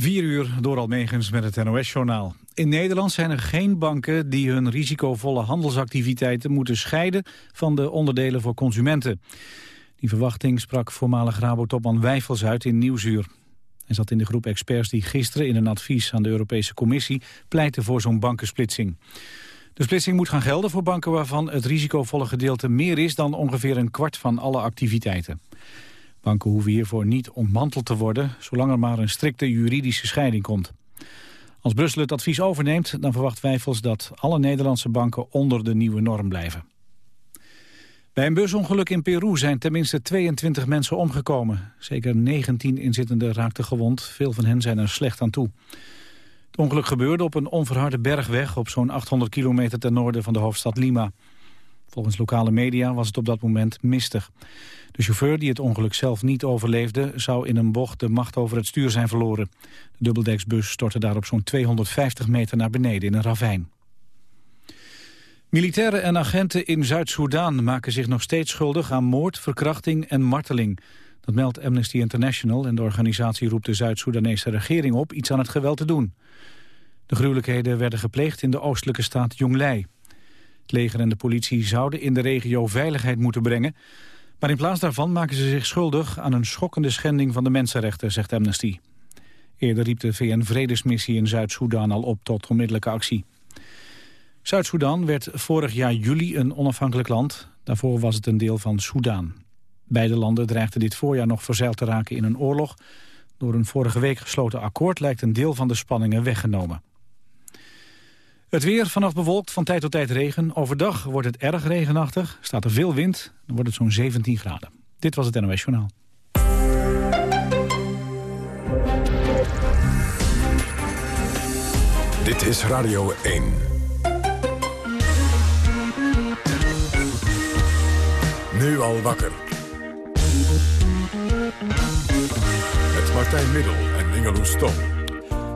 4 uur door Almegens met het NOS-journaal. In Nederland zijn er geen banken die hun risicovolle handelsactiviteiten moeten scheiden van de onderdelen voor consumenten. Die verwachting sprak voormalig Rabo-topman Wijfels uit in Nieuwsuur. Hij zat in de groep experts die gisteren in een advies aan de Europese Commissie pleiten voor zo'n bankensplitsing. De splitsing moet gaan gelden voor banken waarvan het risicovolle gedeelte meer is dan ongeveer een kwart van alle activiteiten. Banken hoeven hiervoor niet ontmanteld te worden, zolang er maar een strikte juridische scheiding komt. Als Brussel het advies overneemt, dan verwacht Wijfels dat alle Nederlandse banken onder de nieuwe norm blijven. Bij een busongeluk in Peru zijn tenminste 22 mensen omgekomen. Zeker 19 inzittenden raakten gewond, veel van hen zijn er slecht aan toe. Het ongeluk gebeurde op een onverharde bergweg op zo'n 800 kilometer ten noorden van de hoofdstad Lima. Volgens lokale media was het op dat moment mistig. De chauffeur die het ongeluk zelf niet overleefde... zou in een bocht de macht over het stuur zijn verloren. De dubbeldeksbus stortte daarop zo'n 250 meter naar beneden in een ravijn. Militairen en agenten in Zuid-Soedan maken zich nog steeds schuldig aan moord, verkrachting en marteling. Dat meldt Amnesty International en de organisatie roept de Zuid-Soedanese regering op iets aan het geweld te doen. De gruwelijkheden werden gepleegd in de oostelijke staat Jonglei. Leger en de politie zouden in de regio veiligheid moeten brengen. Maar in plaats daarvan maken ze zich schuldig aan een schokkende schending van de mensenrechten, zegt Amnesty. Eerder riep de VN-vredesmissie in Zuid-Soedan al op tot onmiddellijke actie. Zuid-Soedan werd vorig jaar juli een onafhankelijk land. Daarvoor was het een deel van Soedan. Beide landen dreigden dit voorjaar nog verzeild te raken in een oorlog. Door een vorige week gesloten akkoord lijkt een deel van de spanningen weggenomen. Het weer vanaf bewolkt, van tijd tot tijd regen. Overdag wordt het erg regenachtig, staat er veel wind. Dan wordt het zo'n 17 graden. Dit was het NOS Journaal. Dit is Radio 1. Nu al wakker. Met Martijn Middel en Ingeloes.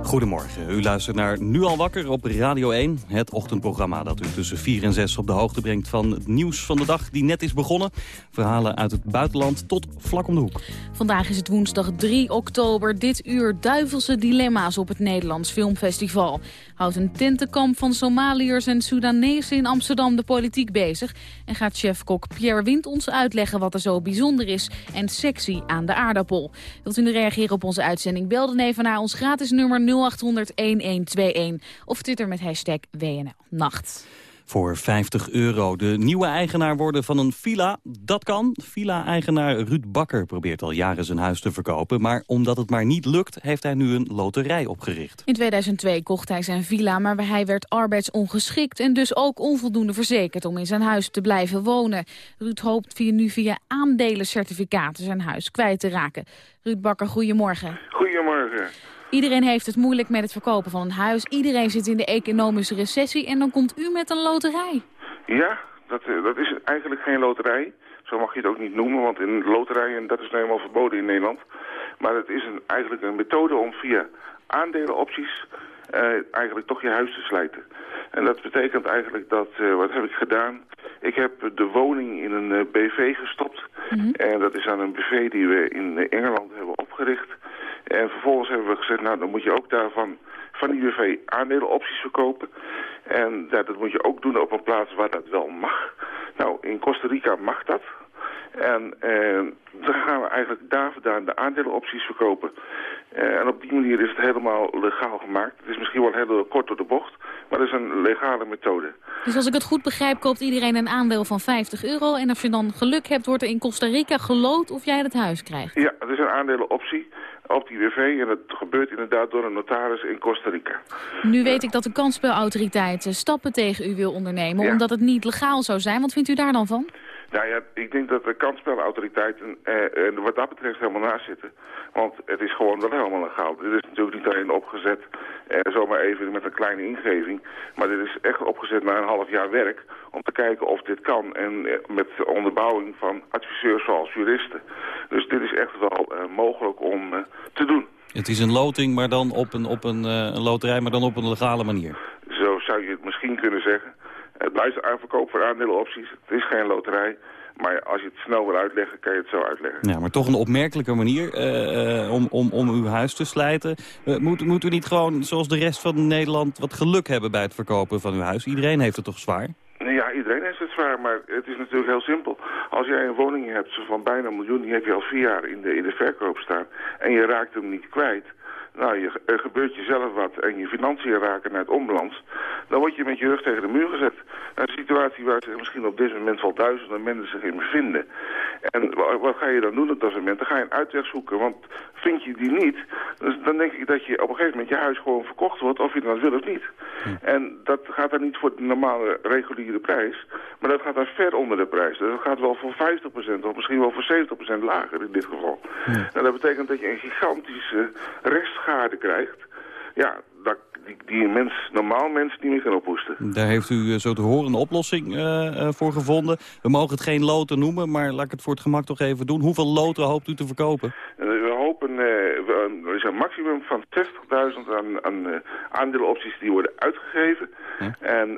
Goedemorgen, u luistert naar Nu al wakker op Radio 1. Het ochtendprogramma dat u tussen 4 en 6 op de hoogte brengt van het nieuws van de dag die net is begonnen. Verhalen uit het buitenland tot vlak om de hoek. Vandaag is het woensdag 3 oktober. Dit uur duivelse dilemma's op het Nederlands Filmfestival. Houdt een tentenkamp van Somaliërs en Soedanezen in Amsterdam de politiek bezig. En gaat chefkok Pierre Wind ons uitleggen wat er zo bijzonder is en sexy aan de aardappel. Wilt u nu reageren op onze uitzending? Bel dan even naar ons gratis nummer 0800 1121 of twitter met hashtag WNL Nacht. Voor 50 euro de nieuwe eigenaar worden van een villa, dat kan. Villa-eigenaar Ruud Bakker probeert al jaren zijn huis te verkopen... maar omdat het maar niet lukt, heeft hij nu een loterij opgericht. In 2002 kocht hij zijn villa, maar hij werd arbeidsongeschikt... en dus ook onvoldoende verzekerd om in zijn huis te blijven wonen. Ruud hoopt via, nu via aandelencertificaten zijn huis kwijt te raken. Ruud Bakker, goedemorgen. Goedemorgen. Iedereen heeft het moeilijk met het verkopen van een huis. Iedereen zit in de economische recessie en dan komt u met een loterij. Ja, dat, eh, dat is eigenlijk geen loterij. Zo mag je het ook niet noemen, want in loterijen, dat is nou helemaal verboden in Nederland. Maar het is een, eigenlijk een methode om via aandelenopties uh, eigenlijk toch je huis te slijten. En dat betekent eigenlijk dat, uh, wat heb ik gedaan? Ik heb de woning in een uh, BV gestopt. Mhm. En dat is aan een BV die we in Engeland hebben opgericht. En vervolgens hebben we gezegd, nou dan moet je ook daarvan van UV aandelenopties verkopen. En ja, dat moet je ook doen op een plaats waar dat wel mag. Nou, in Costa Rica mag dat. En eh, dan gaan we eigenlijk daar vandaan de aandelenopties verkopen. Eh, en op die manier is het helemaal legaal gemaakt. Het is misschien wel heel kort door de bocht, maar het is een legale methode. Dus als ik het goed begrijp, koopt iedereen een aandeel van 50 euro. En als je dan geluk hebt, wordt er in Costa Rica geloot of jij het huis krijgt. Ja, het is een aandelenoptie op die WV. En dat gebeurt inderdaad door een notaris in Costa Rica. Nu weet ik dat de kansspelautoriteit stappen tegen u wil ondernemen... omdat het niet legaal zou zijn. Wat vindt u daar dan van? Nou ja, ik denk dat de kansspelautoriteiten eh, eh, wat dat betreft helemaal naast zitten. Want het is gewoon wel helemaal legaal. Dit is natuurlijk niet alleen opgezet eh, zomaar even met een kleine ingeving. Maar dit is echt opgezet na een half jaar werk om te kijken of dit kan. En eh, met onderbouwing van adviseurs zoals juristen. Dus dit is echt wel eh, mogelijk om eh, te doen. Het is een loting, maar dan op een, op een, een loterij, maar dan op een legale manier. Zo zou je het misschien kunnen zeggen. Het blijft aanverkoop voor aandelenopties. Het is geen loterij. Maar als je het snel wil uitleggen, kan je het zo uitleggen. Ja, maar toch een opmerkelijke manier om, om, om uw huis te slijten. moet, moet u niet gewoon, zoals de rest van Nederland, wat geluk hebben bij het verkopen van uw huis? Iedereen heeft het toch zwaar? Ja, iedereen heeft het zwaar, maar het is natuurlijk heel simpel. Als jij een woning hebt van bijna een miljoen, die heb je al vier jaar in de, in de verkoop staan... en je raakt hem niet kwijt nou, je, er gebeurt jezelf wat en je financiën raken naar het onbalans, dan word je met je rug tegen de muur gezet. Een situatie waar zich misschien op dit moment wel duizenden mensen zich in bevinden. En wat ga je dan doen op dat moment? Dan ga je een uitweg zoeken, want vind je die niet, dus dan denk ik dat je op een gegeven moment je huis gewoon verkocht wordt, of je dat wil of niet. Hm. En dat gaat dan niet voor de normale reguliere prijs, maar dat gaat dan ver onder de prijs. Dus dat gaat wel voor 50% of misschien wel voor 70% lager in dit geval. En dat betekent dat je een gigantische rest schade krijgt... ja, dat, die, die mens, normaal mens niet meer kan ophoesten. Daar heeft u eh, zo te horen een oplossing uh, voor gevonden. We mogen het geen loten noemen, maar laat ik het voor het gemak toch even doen. Hoeveel loten hoopt u te verkopen? we hopen, uh, er is een maximum van 60.000 aan, aan aandelenopties die worden uitgegeven. En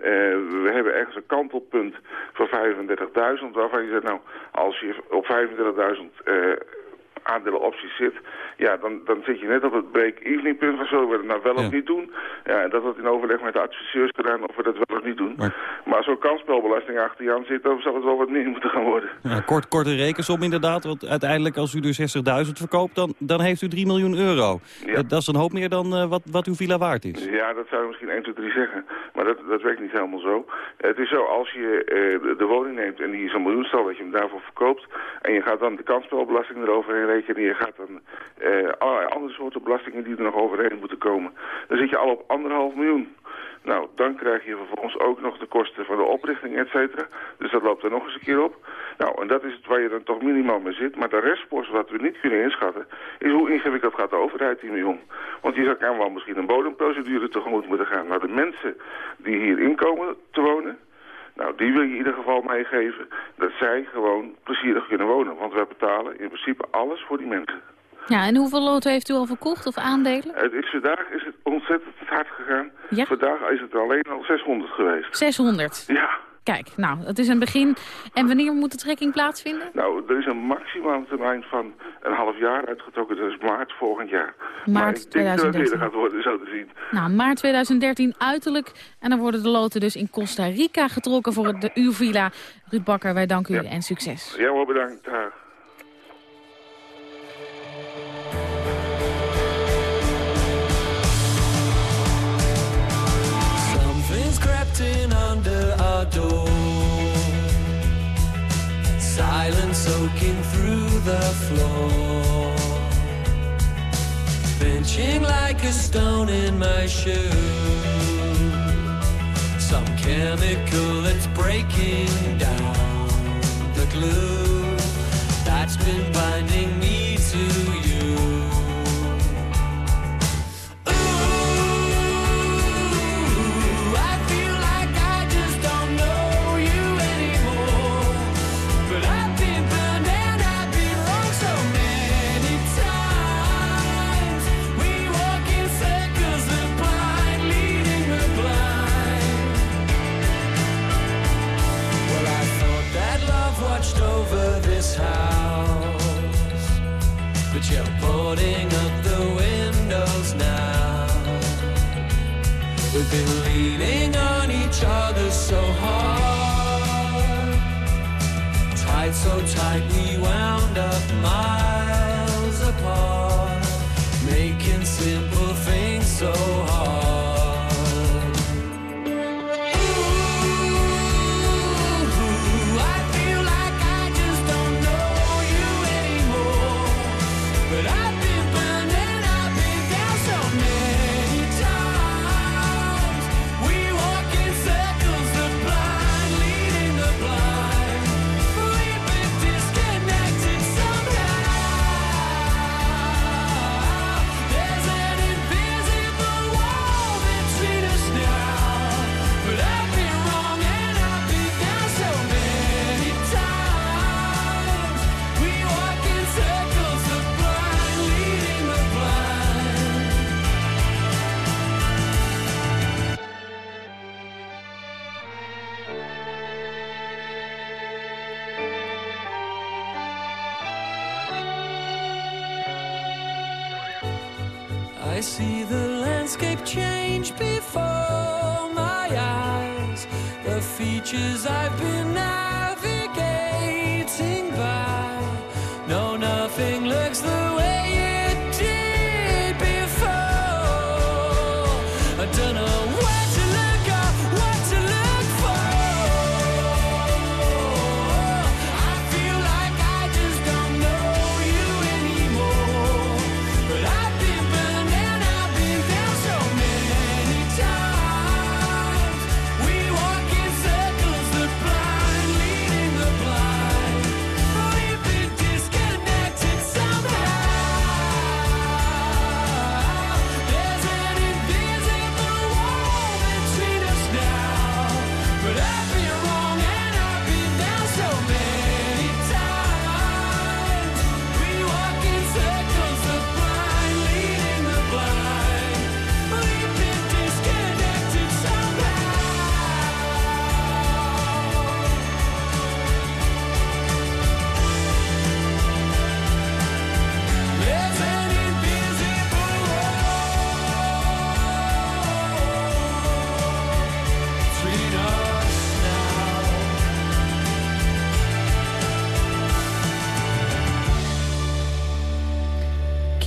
we hebben ergens een kantelpunt van 35.000, waarvan je zegt, nou, als je op 35.000 aandelenopties zit, ja, dan, dan zit je net op het break-evening punt van zullen we het nou wel of niet doen. Ja, en dat wordt in overleg met de adviseurs gedaan of we dat wel of niet doen. Maar, maar zo'n kansspelbelasting achter je aan zit, dan zal het wel wat meer moeten gaan worden. Ja, kort, korte rekensom inderdaad, want uiteindelijk als u dus 60.000 verkoopt, dan, dan heeft u 3 miljoen euro. Ja. Dat, is een hoop meer dan uh, wat, wat uw villa waard is. Ja, dat zou je misschien 1, 2, 3 zeggen. Maar dat, dat werkt niet helemaal zo. Het is zo, als je uh, de woning neemt en die is een miljoen stel dat je hem daarvoor verkoopt... en je gaat dan de kansspelbelasting eroverheen je gaat dan uh, allerlei andere soorten belastingen die er nog overheen moeten komen... dan zit je al op anderhalf miljoen. Nou, dan krijg je vervolgens ook nog de kosten van de oprichting, et cetera. Dus dat loopt er nog eens een keer op. Nou, en dat is het waar je dan toch minimaal mee zit. Maar de restpost wat we niet kunnen inschatten... is hoe ingewikkeld gaat de overheid hiermee om. Want je zou kan wel misschien een bodemprocedure tegemoet moeten gaan. Maar de mensen die hier inkomen te wonen... Nou, die wil je in ieder geval meegeven dat zij gewoon plezierig kunnen wonen. Want wij betalen in principe alles voor die mensen. Ja, en hoeveel loten heeft u al verkocht of aandelen? Het is, vandaag is het ontzettend hard gegaan. Ja? Vandaag is het alleen al 600 geweest. 600? Ja. Kijk, nou, het is een begin. En wanneer moet de trekking plaatsvinden? Nou, er is een maximale termijn van een half jaar uitgetrokken. Dat is maart volgend jaar. Maart 2013. Maar ik denk dat het gaat worden, zo te zien. Nou, maart 2013 uiterlijk. En dan worden de loten dus in Costa Rica getrokken voor de uw villa. Ruud Bakker, wij danken u en succes. Ja, wel bedankt. Dag. Door. Silence soaking through the floor. Pinching like a stone in my shoe. Some chemical that's breaking down the glue that's been binding me to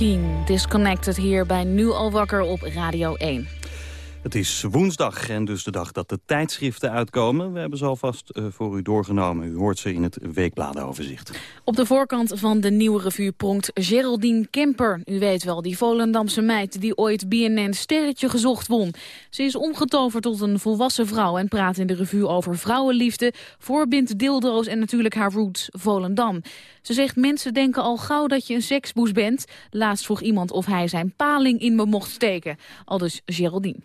Keen, Disconnected hier bij Nu al wakker op Radio 1. Het is woensdag en dus de dag dat de tijdschriften uitkomen. We hebben ze alvast eh, voor u doorgenomen. U hoort ze in het weekbladenoverzicht. Op de voorkant van de nieuwe revue pronkt Geraldine Kemper. U weet wel, die Volendamse meid die ooit BNN Sterretje gezocht won. Ze is omgetoverd tot een volwassen vrouw en praat in de revue over vrouwenliefde, voorbindt dildo's en natuurlijk haar roots Volendam. Ze zegt mensen denken al gauw dat je een seksboes bent. Laatst vroeg iemand of hij zijn paling in me mocht steken. Al dus Geraldine.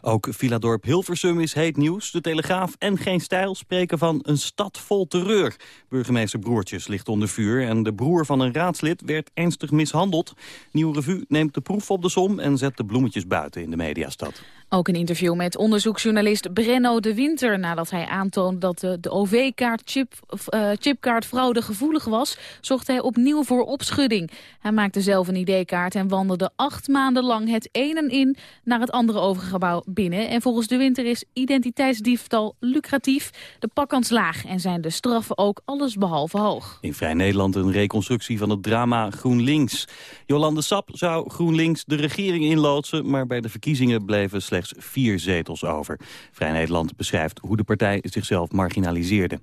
Ook Villadorp Hilversum is heet nieuws. De Telegraaf en Geen Stijl spreken van een stad vol terreur. Burgemeester Broertjes ligt onder vuur... en de broer van een raadslid werd ernstig mishandeld. Nieuwe Revue neemt de proef op de som... en zet de bloemetjes buiten in de mediastad. Ook een interview met onderzoeksjournalist Brenno de Winter... nadat hij aantoonde dat de, OV-kaart chip, uh, chipkaartfraude gevoelig was... zocht hij opnieuw voor opschudding. Hij maakte zelf een ID-kaart en wandelde acht maanden lang... het ene in naar het andere overgebouw binnen. En volgens de Winter is identiteitsdiefstal lucratief, de pakkans laag... en zijn de straffen ook allesbehalve hoog. In Vrij Nederland een reconstructie van het drama GroenLinks. Jolande Sap zou GroenLinks de regering inloodsen... maar bij de verkiezingen bleven slechts vier zetels over. Vrij Nederland beschrijft hoe de partij zichzelf marginaliseerde.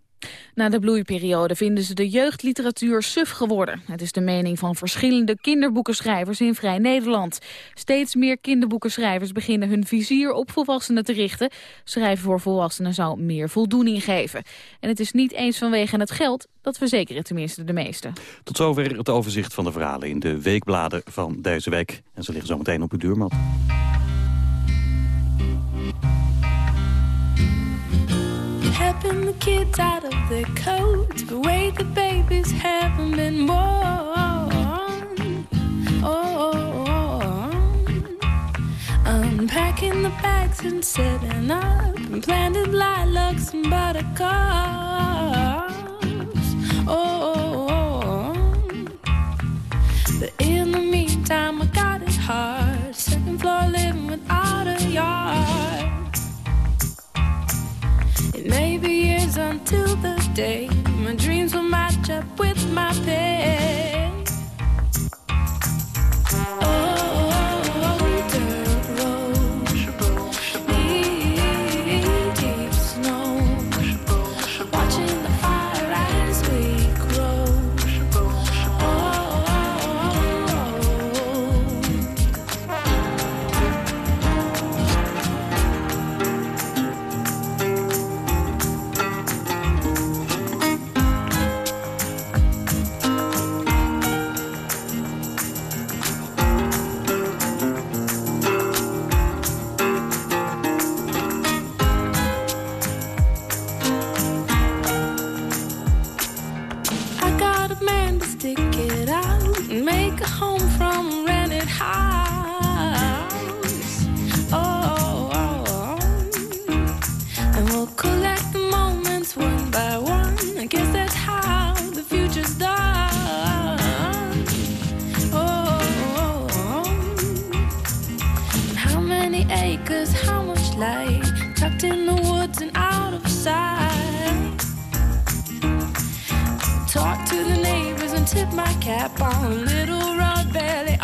Na de bloeiperiode vinden ze de jeugdliteratuur suf geworden. Het is de mening van verschillende kinderboekenschrijvers in Vrij Nederland. Steeds meer kinderboekenschrijvers beginnen hun vizier op volwassenen te richten. Schrijven voor volwassenen zou meer voldoening geven. En het is niet eens vanwege het geld, dat verzekeren tenminste de meesten. Tot zover het overzicht van de verhalen in de weekbladen van deze week. En ze liggen zo meteen op uw deurmat. Helping the kids out of their coats, but wait, the babies haven't been born. Oh, unpacking the bags and setting up, and planted lilacs and buttercups. Oh, but in the meantime, I got it hard. Second floor living without a yard. Be years until the day my dreams will match up with my pay. Oh, Cause how much light tucked in the woods and out of sight. Talk to the neighbors and tip my cap on little road belly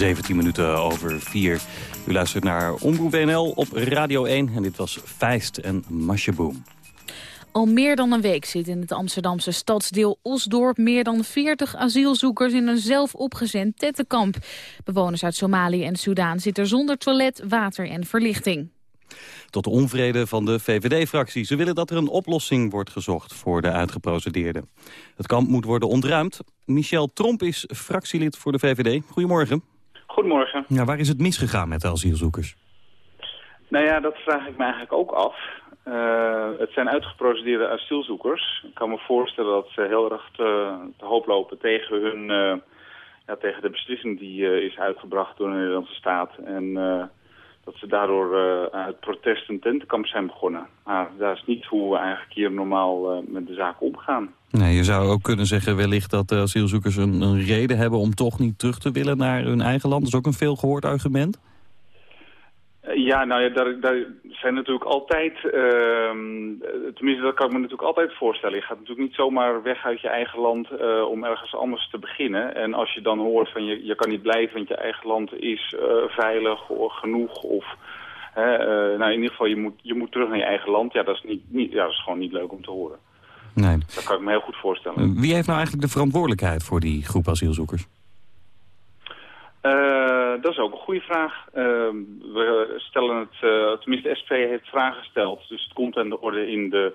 17 minuten over 4. U luistert naar Omroep WNL op Radio 1 en dit was Feist en Masjeboom. Al meer dan een week zitten in het Amsterdamse stadsdeel Osdorp... meer dan 40 asielzoekers in een zelfopgezend tettenkamp. Bewoners uit Somalië en Soudaan zitten zonder toilet, water en verlichting. Tot de onvrede van de VVD-fractie. Ze willen dat er een oplossing wordt gezocht voor de uitgeprocedeerden. Het kamp moet worden ontruimd. Michel Tromp is fractielid voor de VVD. Goedemorgen. Goedemorgen. Ja, waar is het misgegaan met de asielzoekers? Nou ja, dat vraag ik me eigenlijk ook af. Eh, het zijn uitgeprocedeerde asielzoekers. Ik kan me voorstellen dat ze heel erg te, te hoop lopen tegen, hun, eh, ja, tegen de beslissing die eh, is uitgebracht door de Nederlandse staat. En dat ze daardoor uit protest een tentenkamp zijn begonnen. Maar dat is niet hoe we eigenlijk hier normaal met de zaak omgaan. Nee, je zou ook kunnen zeggen wellicht dat asielzoekers een, een reden hebben... om toch niet terug te willen naar hun eigen land. Dat is ook een veel gehoord argument. Eh, Ja, nou ja, daar, daar zijn natuurlijk altijd, ehm, eh, tenminste dat kan ik me natuurlijk altijd voorstellen. Je gaat natuurlijk niet zomaar weg uit je eigen land eh, om ergens anders te beginnen. En als je dan hoort van je, je kan niet blijven, want je eigen land is eh, veilig of genoeg of... nou, in ieder geval, je moet, je moet terug naar je eigen land. Ja, dat is, niet, niet, ja, dat is gewoon niet leuk om te horen. Nee. Dat kan ik me heel goed voorstellen. Wie heeft nou eigenlijk de verantwoordelijkheid voor die groep asielzoekers? Eh, dat is ook een goede vraag. Eh, we stellen het, eh, tenminste de SP heeft vragen gesteld. Dus het komt aan de orde in de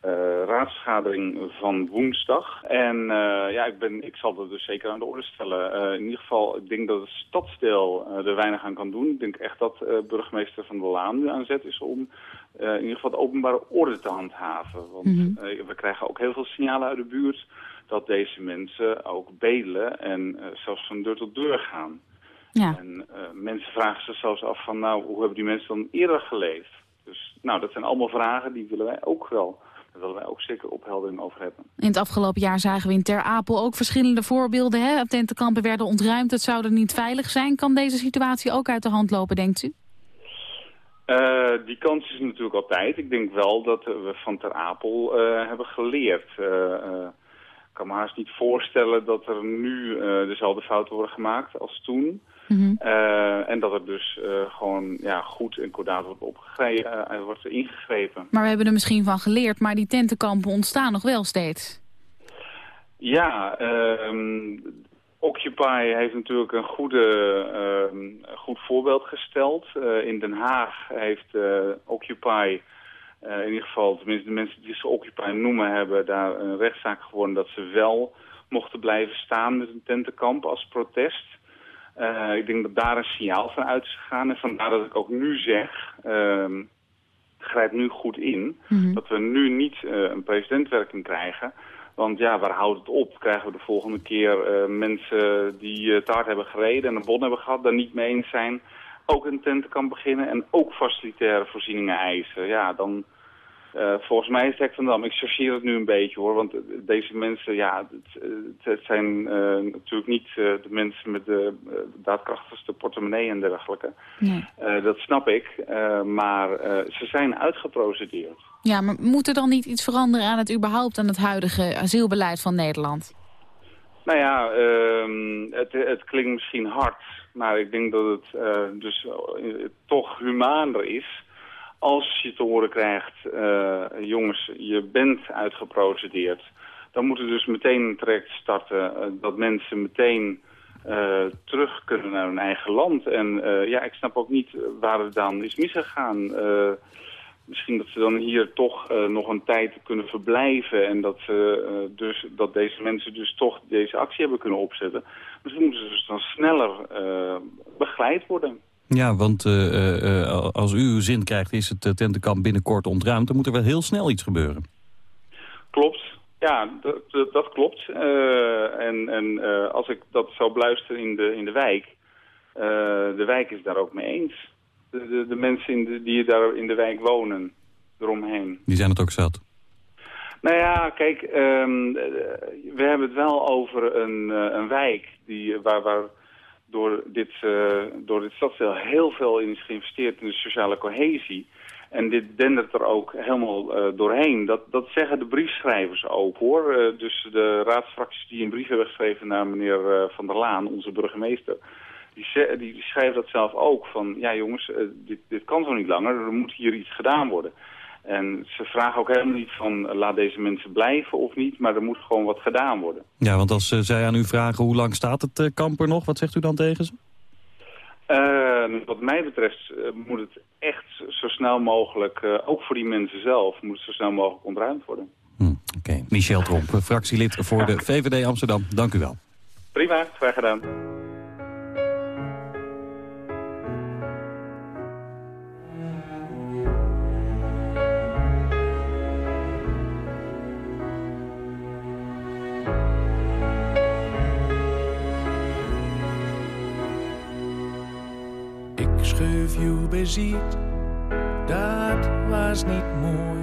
eh, raadsvergadering van woensdag. En eh, ja, ik, ben, ik zal dat dus zeker aan de orde stellen. Eh, in ieder geval, ik denk dat het stadsdeel eh, er weinig aan kan doen. Ik denk echt dat eh, burgemeester Van der Laan nu aan zet is om eh, in ieder geval de openbare orde te handhaven. Want eh, we krijgen ook heel veel signalen uit de buurt dat deze mensen ook bedelen en eh, zelfs van deur tot deur gaan. Ja. En mensen vragen zich zelfs af van, nou, hoe hebben die mensen dan eerder geleefd? Dus, nou, dat zijn allemaal vragen die willen wij ook wel, daar willen wij ook zeker opheldering over hebben. In het afgelopen jaar zagen we in Ter Apel ook verschillende voorbeelden. Hè? Tentenkampen werden ontruimd, het zou er niet veilig zijn. Kan deze situatie ook uit de hand lopen, denkt u? Eh, die kans is natuurlijk altijd. Ik denk wel dat we van Ter Apel eh, hebben geleerd. Eh, ik kan me haast niet voorstellen dat er nu dezelfde fouten worden gemaakt als toen. Mhm. En dat er dus gewoon ja, goed en kordaat wordt, opgegrepen, eh, wordt ingegrepen. Maar we hebben er misschien van geleerd, maar die tentenkampen ontstaan nog wel steeds. Ja, ehm, Occupy heeft natuurlijk een goede, een goed voorbeeld gesteld. Eh, in Den Haag heeft eh, Occupy, eh, in ieder geval, tenminste de mensen die ze Occupy noemen, hebben daar een rechtszaak gewonnen dat ze wel mochten blijven staan met een tentenkamp als protest. Eh, ik denk dat daar een signaal van uit is gegaan. En vandaar dat ik ook nu zeg, ehm, grijp nu goed in, dat we nu niet eh, een presidentwerking krijgen Want ja, waar houdt het op? Krijgen we de volgende keer eh, mensen die eh, taart hebben gereden en een bon hebben gehad, daar niet mee eens zijn, ook een tent kan beginnen en ook facilitaire voorzieningen eisen. Ja, dan eh, volgens mij is het van Dam. Ik chargeer het nu een beetje hoor, want deze mensen, ja, het, het zijn eh, natuurlijk niet eh, de mensen met de daadkrachtigste portemonnee en dergelijke. Nee. Dat snap ik, maar ze zijn uitgeprocedeerd. Ja, maar moet er dan niet iets veranderen aan het überhaupt aan het huidige asielbeleid van Nederland? Nou ja, ehm, het, het klinkt misschien hard, maar ik denk dat het dus toch humaner is als je te horen krijgt, eh, jongens, je bent uitgeprocedeerd. Dan moet er dus meteen een traject starten eh, dat mensen meteen eh, terug kunnen naar hun eigen land. En ja, ik snap ook niet waar het dan is misgegaan. Misschien dat ze dan hier toch nog een tijd kunnen verblijven en dat, ze, dus, dat deze mensen dus toch deze actie hebben kunnen opzetten. Misschien moeten ze dus dan sneller eh, begeleid worden. Ja, want eh, eh, eh, als u uw zin krijgt, is het tentenkamp binnenkort ontruimd. Dan moet er wel heel snel iets gebeuren. Klopt. Ja, dat, klopt. En en als ik dat zou beluisteren in de, in de wijk, de wijk is daar ook mee eens. De, de, de mensen in de, die daar in de wijk wonen, eromheen. Die zijn het ook zat. Nou ja, kijk, ehm, eh, we hebben het wel over een, een wijk die, waar, waar door, dit, eh, door dit stadsdeel heel veel in is geïnvesteerd in de sociale cohesie. En dit dendert er ook helemaal eh, doorheen. Dat, dat zeggen de briefschrijvers ook, hoor. Eh, dus de raadsfracties die een brief hebben geschreven naar meneer Van der Laan, onze burgemeester... Die, die, schrijven dat zelf ook, van ja jongens, dit, dit kan zo niet langer, er moet hier iets gedaan worden. En ze vragen ook helemaal niet van eh, laat deze mensen blijven of niet, maar er moet gewoon wat gedaan worden. Ja, want als eh, zij aan u vragen hoe lang staat het eh, kamp er nog, wat zegt u dan tegen ze? Wat mij betreft moet het echt zo snel mogelijk, ook voor die mensen zelf, moet het zo snel mogelijk ontruimd worden. Hm, Oké, Michel Tromp, fractielid voor de VVD Amsterdam. Dank u wel. Prima, graag gedaan. Je beziet, dat was niet mooi.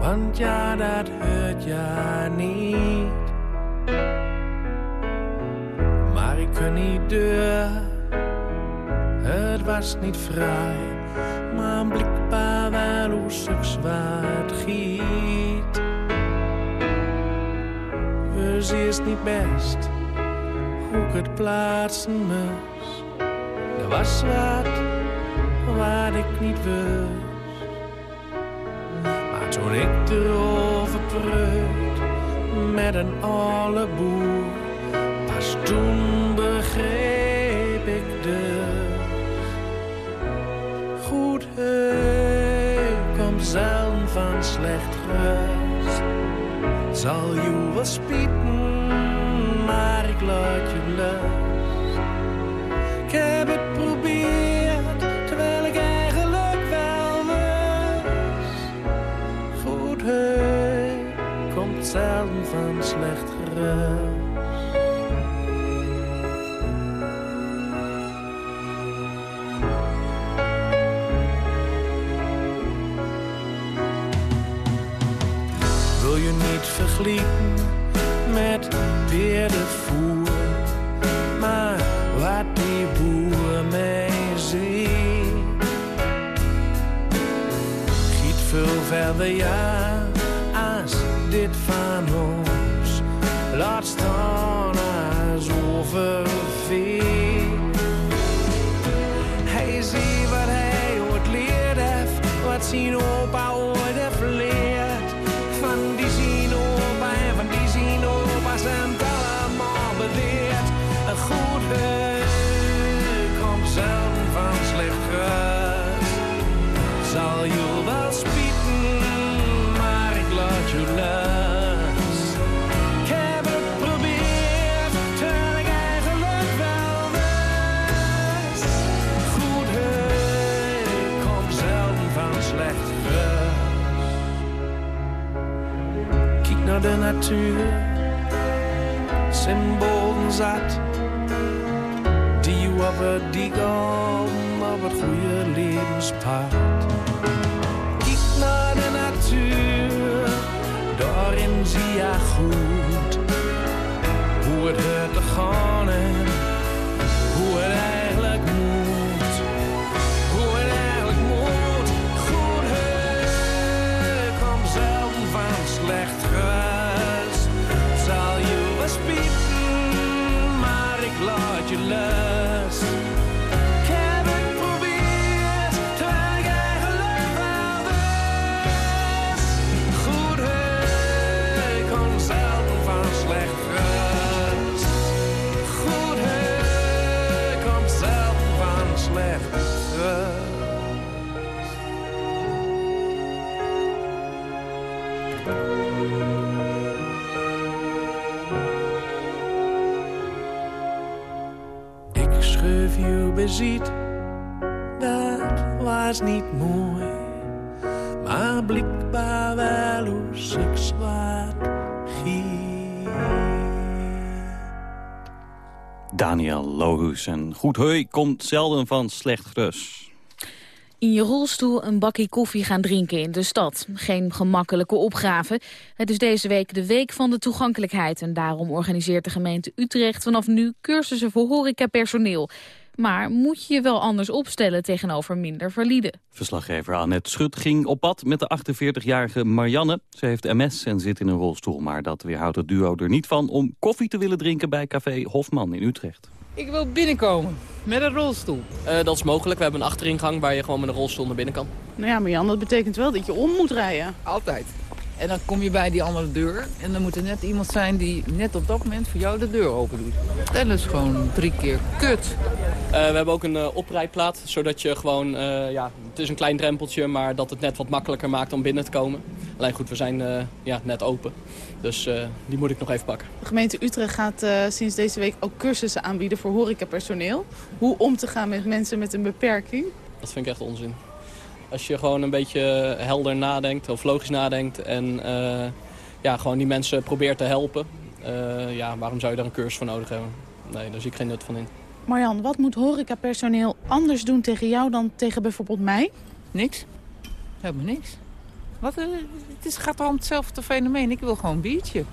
Want ja, dat hurt ja niet. Maar ik kon niet deur, het was niet vrij. Maar blikbaar wel hoe wat giet. Dus is niet best hoe ik het plaatsen moest. Was wat wat ik niet wist. Maar toen ik erover preut met een alle boer, pas toen begreep ik dus. Goed komt zelden van slecht rust. Zal je wel spieten, maar ik laat je Wil je niet vergelijken met beerdenvoer, maar wat die boer mij ziet. Giet veel verder ja, overvee. Hij ziet wat hij ooit leerd heeft, wat zien opa ooit natuur. Symbolen zat, die op het diegel op het goede levenspad. Kijk naar de natuur, daarin zie je goed hoe het hoort te gaan maar ik laat dat was niet mooi. Maar blijkbaar wel hoe seks wat giet. Daniel Lohus en goed heui komt zelden van slecht grus. In je rolstoel een bakje koffie gaan drinken in de stad. Geen gemakkelijke opgave. Het is deze week de Week van de Toegankelijkheid... en daarom organiseert de gemeente Utrecht vanaf nu cursussen voor horecapersoneel. Maar moet je je wel anders opstellen tegenover minder valide? Verslaggever Annette Schut ging op pad met de 48-jarige Marianne. Ze heeft MS en zit in een rolstoel, maar dat weerhoudt het duo er niet van... om koffie te willen drinken bij café Hofman in Utrecht. Ik wil binnenkomen met een rolstoel. Eh, dat is mogelijk. We hebben een achteringang waar je gewoon met een rolstoel naar binnen kan. Nou ja, maar Jan, dat betekent wel dat je om moet rijden. Altijd. En dan kom je bij die andere deur. En dan moet er net iemand zijn die net op dat moment voor jou de deur open doet. Dat is gewoon drie keer kut. Eh, we hebben ook een eh, oprijplaat, zodat je gewoon... eh, ja, het is een klein drempeltje, maar dat het net wat makkelijker maakt om binnen te komen. Alleen goed, we zijn eh, ja, net open. Dus eh, die moet ik nog even pakken. De gemeente Utrecht gaat eh, sinds deze week ook cursussen aanbieden voor horecapersoneel. Hoe om te gaan met mensen met een beperking. Dat vind ik echt onzin. Als je gewoon een beetje helder nadenkt of logisch nadenkt... en eh, ja, gewoon die mensen probeert te helpen... eh, ja, waarom zou je daar een cursus voor nodig hebben? Nee, daar zie ik geen nut van in. Marjan, wat moet horecapersoneel anders doen tegen jou dan tegen bijvoorbeeld mij? Niks. Helemaal niks. Wat, eh, het is, gaat om hetzelfde fenomeen. Ik wil gewoon een biertje.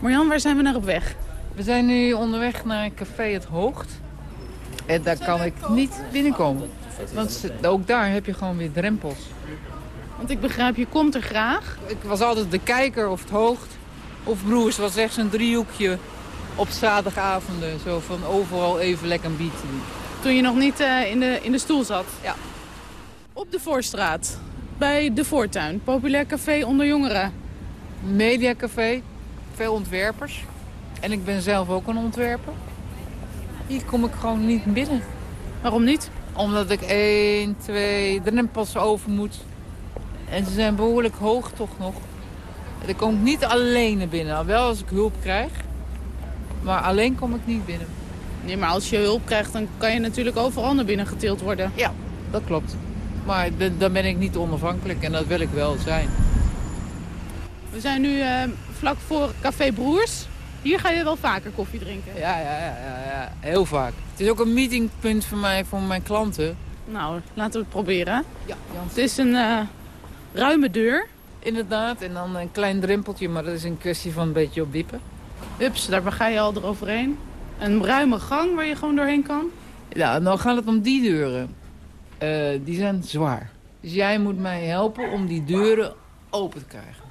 Marjan, waar zijn we naar op weg? We zijn nu onderweg naar café Het Hoogt. En daar kan ik niet binnenkomen. Want ook daar heb je gewoon weer drempels. Want ik begrijp, je komt er graag. Ik was altijd de kijker of het hoogt. Of broers was echt zo'n driehoekje op zaterdagavonden. Zo van overal even lekker een biertje. Toen je nog niet eh, in, de, in de stoel zat. Ja. Op de Voorstraat. Bij De Voortuin. Populair café onder jongeren. Mediacafé, veel ontwerpers. En ik ben zelf ook een ontwerper. Hier kom ik gewoon niet binnen. Waarom niet? Omdat ik één, twee drempels over moet. En ze zijn behoorlijk hoog toch nog. En kom ik niet alleen naar binnen. Wel als ik hulp krijg. Maar alleen kom ik niet binnen. Nee, maar als je hulp krijgt, dan kan je natuurlijk overal naar binnen getild worden. Ja, dat klopt. Maar dan ben ik niet onafhankelijk en dat wil ik wel zijn. We zijn nu eh, vlak voor Café Broers. Hier ga je wel vaker koffie drinken. Ja, ja, ja, ja, ja, heel vaak. Het is ook een meetingpunt voor mij, voor mijn klanten. Nou, laten we het proberen. Ja, Het is een eh, ruime deur. Inderdaad, en dan een klein drempeltje, maar dat is een kwestie van een beetje op diepen. Hups, daar ga je al eroverheen. Een ruime gang waar je gewoon doorheen kan. Ja, nou gaat het om die deuren. Eh, die zijn zwaar. Dus jij moet mij helpen om die deuren open te krijgen.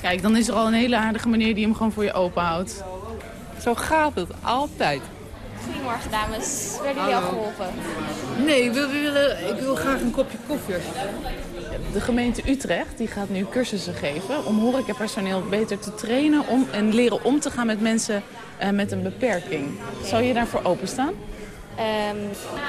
Kijk, dan is er al een hele aardige meneer die hem gewoon voor je open houdt. Zo gaat het altijd. Goedemorgen dames, werden jullie al geholpen? Nee, ik wil, willen, ik wil graag een kopje koffie. De gemeente Utrecht die gaat nu cursussen geven om horecapersoneel beter te trainen om, en leren om te gaan met mensen eh, met een beperking. Zou je daarvoor openstaan? Ehm,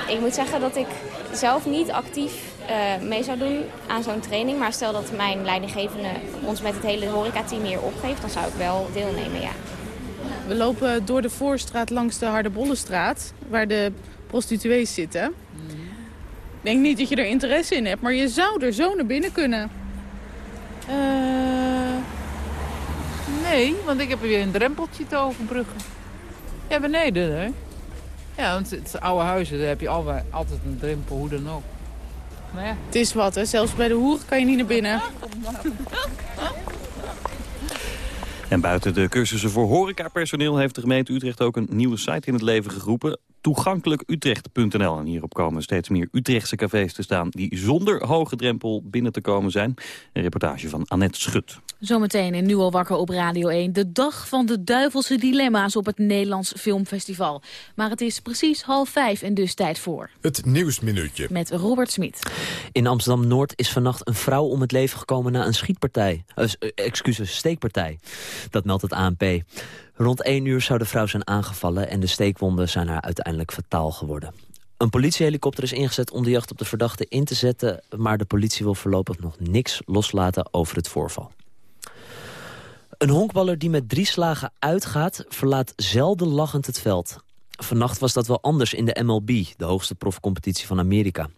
ik moet zeggen dat ik zelf niet actief eh, mee zou doen aan zo'n training. Maar stel dat mijn leidinggevende ons met het hele horecateam hier opgeeft, dan zou ik wel deelnemen, ja. We lopen door de voorstraat langs de Hardebollenstraat, waar de prostituees zitten. Ik denk niet dat je er interesse in hebt, maar je zou er zo naar binnen kunnen. Eh, Nee, want ik heb weer een drempeltje te overbruggen. Ja, beneden, hè? Ja, want het oude huizen, daar heb je altijd een drempel, hoe dan ook. Nou ja. Het is wat, hè? Zelfs bij de hoer kan je niet naar binnen. En buiten de cursussen voor horecapersoneel heeft de gemeente Utrecht ook een nieuwe site in het leven geroepen. Toegankelijkutrecht.nl. En hierop komen steeds meer Utrechtse cafés te staan die zonder hoge drempel binnen te komen zijn. Een reportage van Annette Schut. Zometeen in Nu al wakker op Radio 1. De dag van de duivelse dilemma's op het Nederlands Filmfestival. Maar het is precies half vijf en dus tijd voor. Het Nieuwsminuutje. Met Robert Smit. In Amsterdam-Noord is vannacht een vrouw om het leven gekomen na een schietpartij. Uh, excuses, steekpartij. Dat meldt het ANP. Rond 1 uur zou de vrouw zijn aangevallen en de steekwonden zijn haar uiteindelijk fataal geworden. Een politiehelikopter is ingezet om de jacht op de verdachte in te zetten... maar de politie wil voorlopig nog niks loslaten over het voorval. Een honkballer die met drie slagen uitgaat... verlaat zelden lachend het veld. Vannacht was dat wel anders in de MLB, de hoogste profcompetitie van Amerika.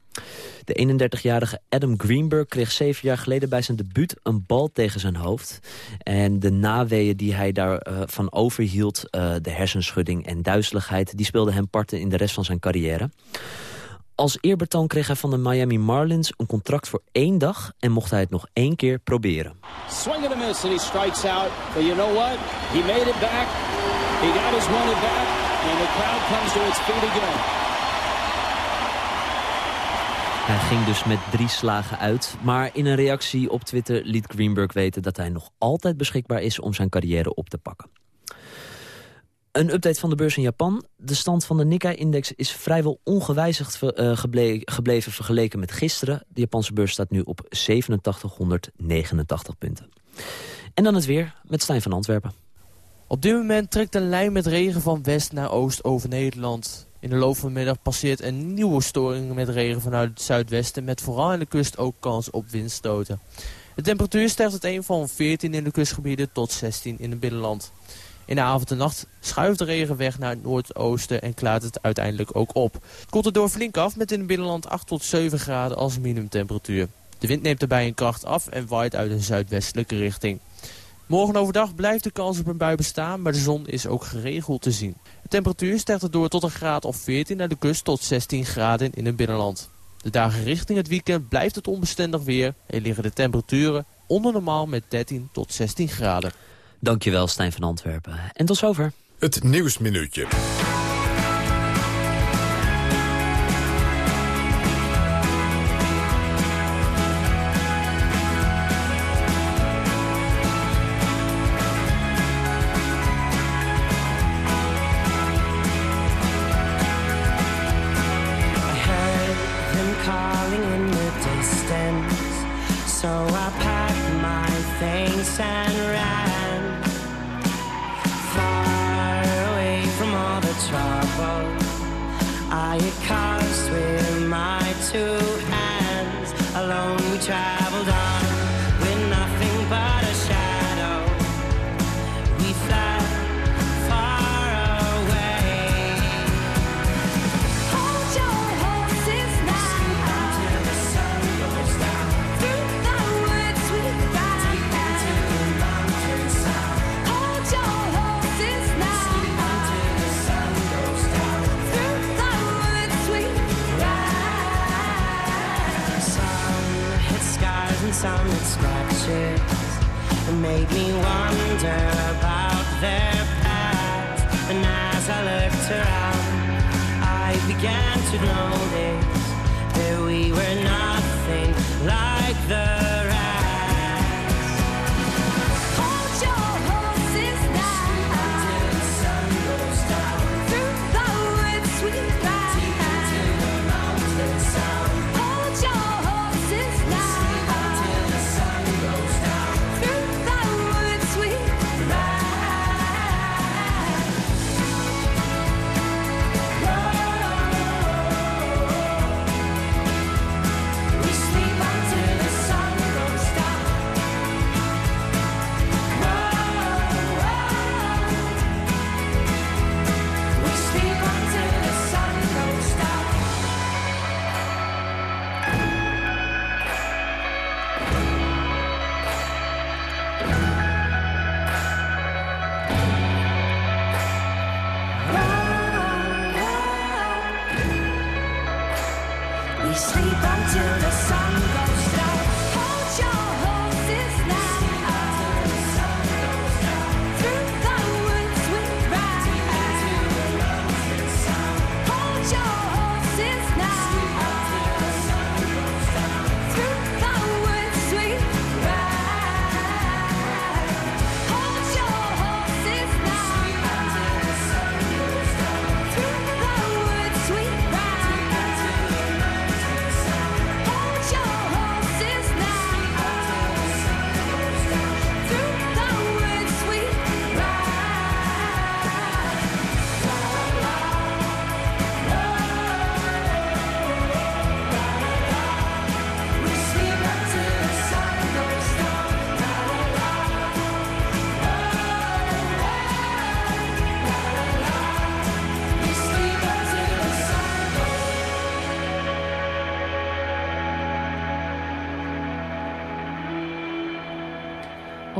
De 31-jarige Adam Greenberg kreeg zeven jaar geleden bij zijn debuut een bal tegen zijn hoofd. En de naweeën die hij daarvan van overhield, eh, de hersenschudding en duizeligheid... die speelden hem parten in de rest van zijn carrière. Als eerbetoon kreeg hij van de Miami Marlins een contract voor één dag... en mocht hij het nog één keer proberen. Swing and a miss, and he strikes out. But you know what? He made it back. He got his one at bat, crowd. Hij ging dus met drie slagen uit. Maar in een reactie op Twitter liet Greenberg weten... dat hij nog altijd beschikbaar is om zijn carrière op te pakken. Een update van de beurs in Japan. De stand van de Nikkei-index is vrijwel ongewijzigd eh, geble- gebleven vergeleken met gisteren. De Japanse beurs staat nu op 8789 punten. En dan het weer met Stijn van Antwerpen. Op dit moment trekt een lijn met regen van west naar oost over Nederland. In de loop van de middag passeert een nieuwe storing met regen vanuit het zuidwesten... met vooral aan de kust ook kans op windstoten. De temperatuur stijgt uiteen van 14 in de kustgebieden tot 16 in het binnenland. In de avond en nacht schuift de regen weg naar het noordoosten en klaart het uiteindelijk ook op. Het koelt er door flink af met in het binnenland 8 tot 7 graden als minimumtemperatuur. De wind neemt daarbij in kracht af en waait uit een zuidwestelijke richting. Morgen overdag blijft de kans op een bui bestaan, maar de zon is ook geregeld te zien. De temperatuur stijgt erdoor tot een graad of 14 naar de kust tot 16 graden in het binnenland. De dagen richting het weekend blijft het onbestendig weer en liggen de temperaturen onder normaal met 13 tot 16 graden. Dankjewel Stijn van Antwerpen. En tot zover. Het Nieuwsminuutje. Made me wonder about their past. And as I looked around, I began to notice that we were nothing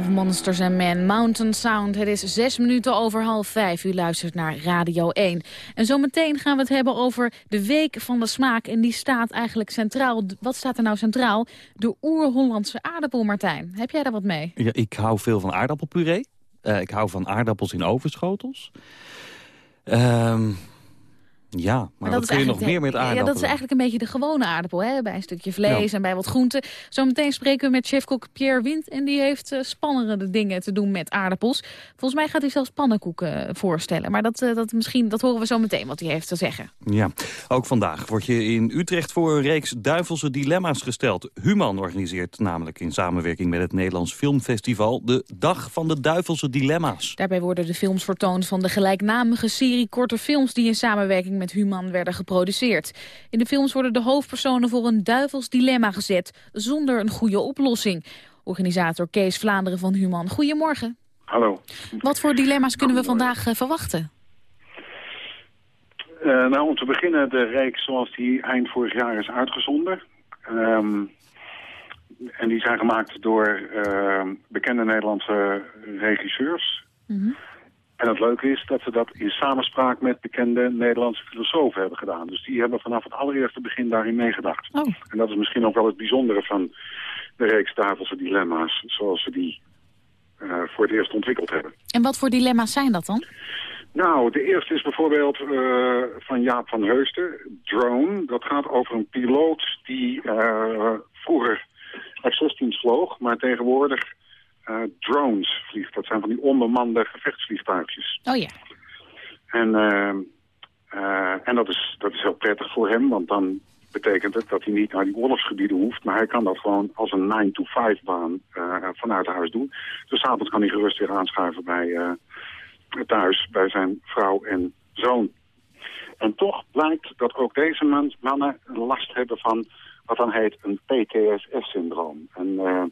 Monsters and Men, Mountain Sound. Het is zes minuten over half vijf. U luistert naar Radio 1. En zometeen gaan we het hebben over de Week van de Smaak. En die staat eigenlijk centraal. Wat staat er nou centraal? De oer-Hollandse aardappel, Martijn. Heb jij daar wat mee? Ja, ik hou veel van aardappelpuree. Eh, ik hou van aardappels in ovenschotels. Ehm, ja, maar, wat is kun je nog meer met Ja, aardappelen? dat is eigenlijk een beetje de gewone aardappel. Hè? Bij een stukje vlees Ja. en bij wat groenten. Zometeen spreken we met chefkok Pierre Wind. En die heeft eh, spannende dingen te doen met aardappels. Volgens mij gaat hij zelfs pannenkoeken eh, voorstellen. Maar dat, eh, dat, misschien, dat horen we zo meteen wat hij heeft te zeggen. Ja, ook vandaag wordt je in Utrecht voor een reeks duivelse dilemma's gesteld. Human organiseert namelijk in samenwerking met het Nederlands Filmfestival... de Dag van de Duivelse Dilemma's. Daarbij worden de films vertoond van de gelijknamige serie korte films... die in samenwerking met Human werden geproduceerd. In de films worden de hoofdpersonen voor een duivels dilemma gezet... zonder een goede oplossing. Organisator Kees Vlaanderen van Human, goedemorgen. Hallo. Wat voor dilemma's kunnen we vandaag eh, verwachten? Eh, nou, om te beginnen de reeks zoals die eind vorig jaar is uitgezonden. Ehm, en die zijn gemaakt door ehm, bekende Nederlandse regisseurs. En het leuke is dat ze dat in samenspraak met bekende Nederlandse filosofen hebben gedaan. Dus die hebben vanaf het allereerste begin daarin meegedacht. Oh. En dat is misschien ook wel het bijzondere van de reeks Tafelse Dilemma's, zoals ze die eh, voor het eerst ontwikkeld hebben. En wat voor dilemma's zijn dat dan? Nou, de eerste is bijvoorbeeld eh, van Jaap van Heusden, Drone. Dat gaat over een piloot die eh, vroeger F-16's vloog, maar tegenwoordig eh, drones vliegt. Dat zijn van die onbemande gevechtsvliegtuigjes. Oh ja. En, eh, eh, en dat, is, dat is heel prettig voor hem, want dan betekent het dat hij niet naar die oorlogsgebieden hoeft, maar hij kan dat gewoon als een 9-to-5-baan eh, vanuit huis doen. Dus avonds kan hij gerust weer aanschuiven bij, thuis bij zijn vrouw en zoon. En toch blijkt dat ook deze man- mannen last hebben van wat dan heet een PTSS-syndroom. Eh,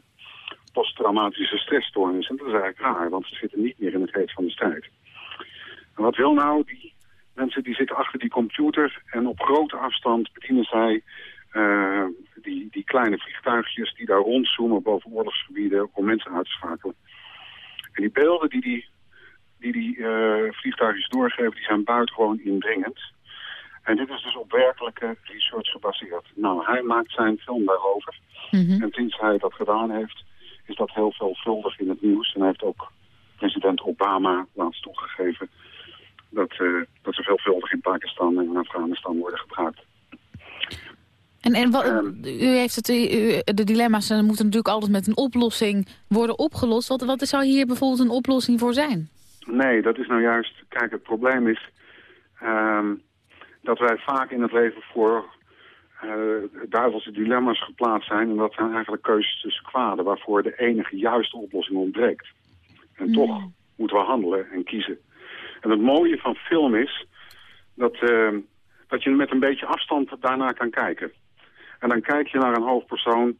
posttraumatische stressstoornis. En dat is eigenlijk raar, want ze zitten niet meer in het heet van de strijd. En wat wil nou? Die mensen die zitten achter die computer en op grote afstand bedienen zij eh, die, die kleine vliegtuigjes die daar rondzoomen boven oorlogsgebieden om mensen uit te schakelen. En die beelden die die, die, die eh, vliegtuigjes doorgeven, die zijn buitengewoon indringend. En dit is dus op werkelijke research gebaseerd. Nou, hij maakt zijn film daarover. En sinds hij dat gedaan heeft, is dat heel veelvuldig in het nieuws. En hij heeft ook president Obama laatst toegegeven dat, eh, dat ze veelvuldig in Pakistan en Afghanistan worden gebruikt. En, en wat, u heeft het, u- de dilemma's moeten natuurlijk altijd met een oplossing worden opgelost. Wat, wat zou hier bijvoorbeeld een oplossing voor zijn? Nee, dat is nou juist... Kijk, het probleem is ehm, dat wij vaak in het leven voor duivelse dilemma's geplaatst zijn. En dat zijn eigenlijk keuzes tussen kwaden waarvoor de enige juiste oplossing ontbreekt. En toch moeten we handelen en kiezen. En het mooie van film is dat, ehm, dat je met een beetje afstand daarnaar kan kijken. En dan kijk je naar een hoofdpersoon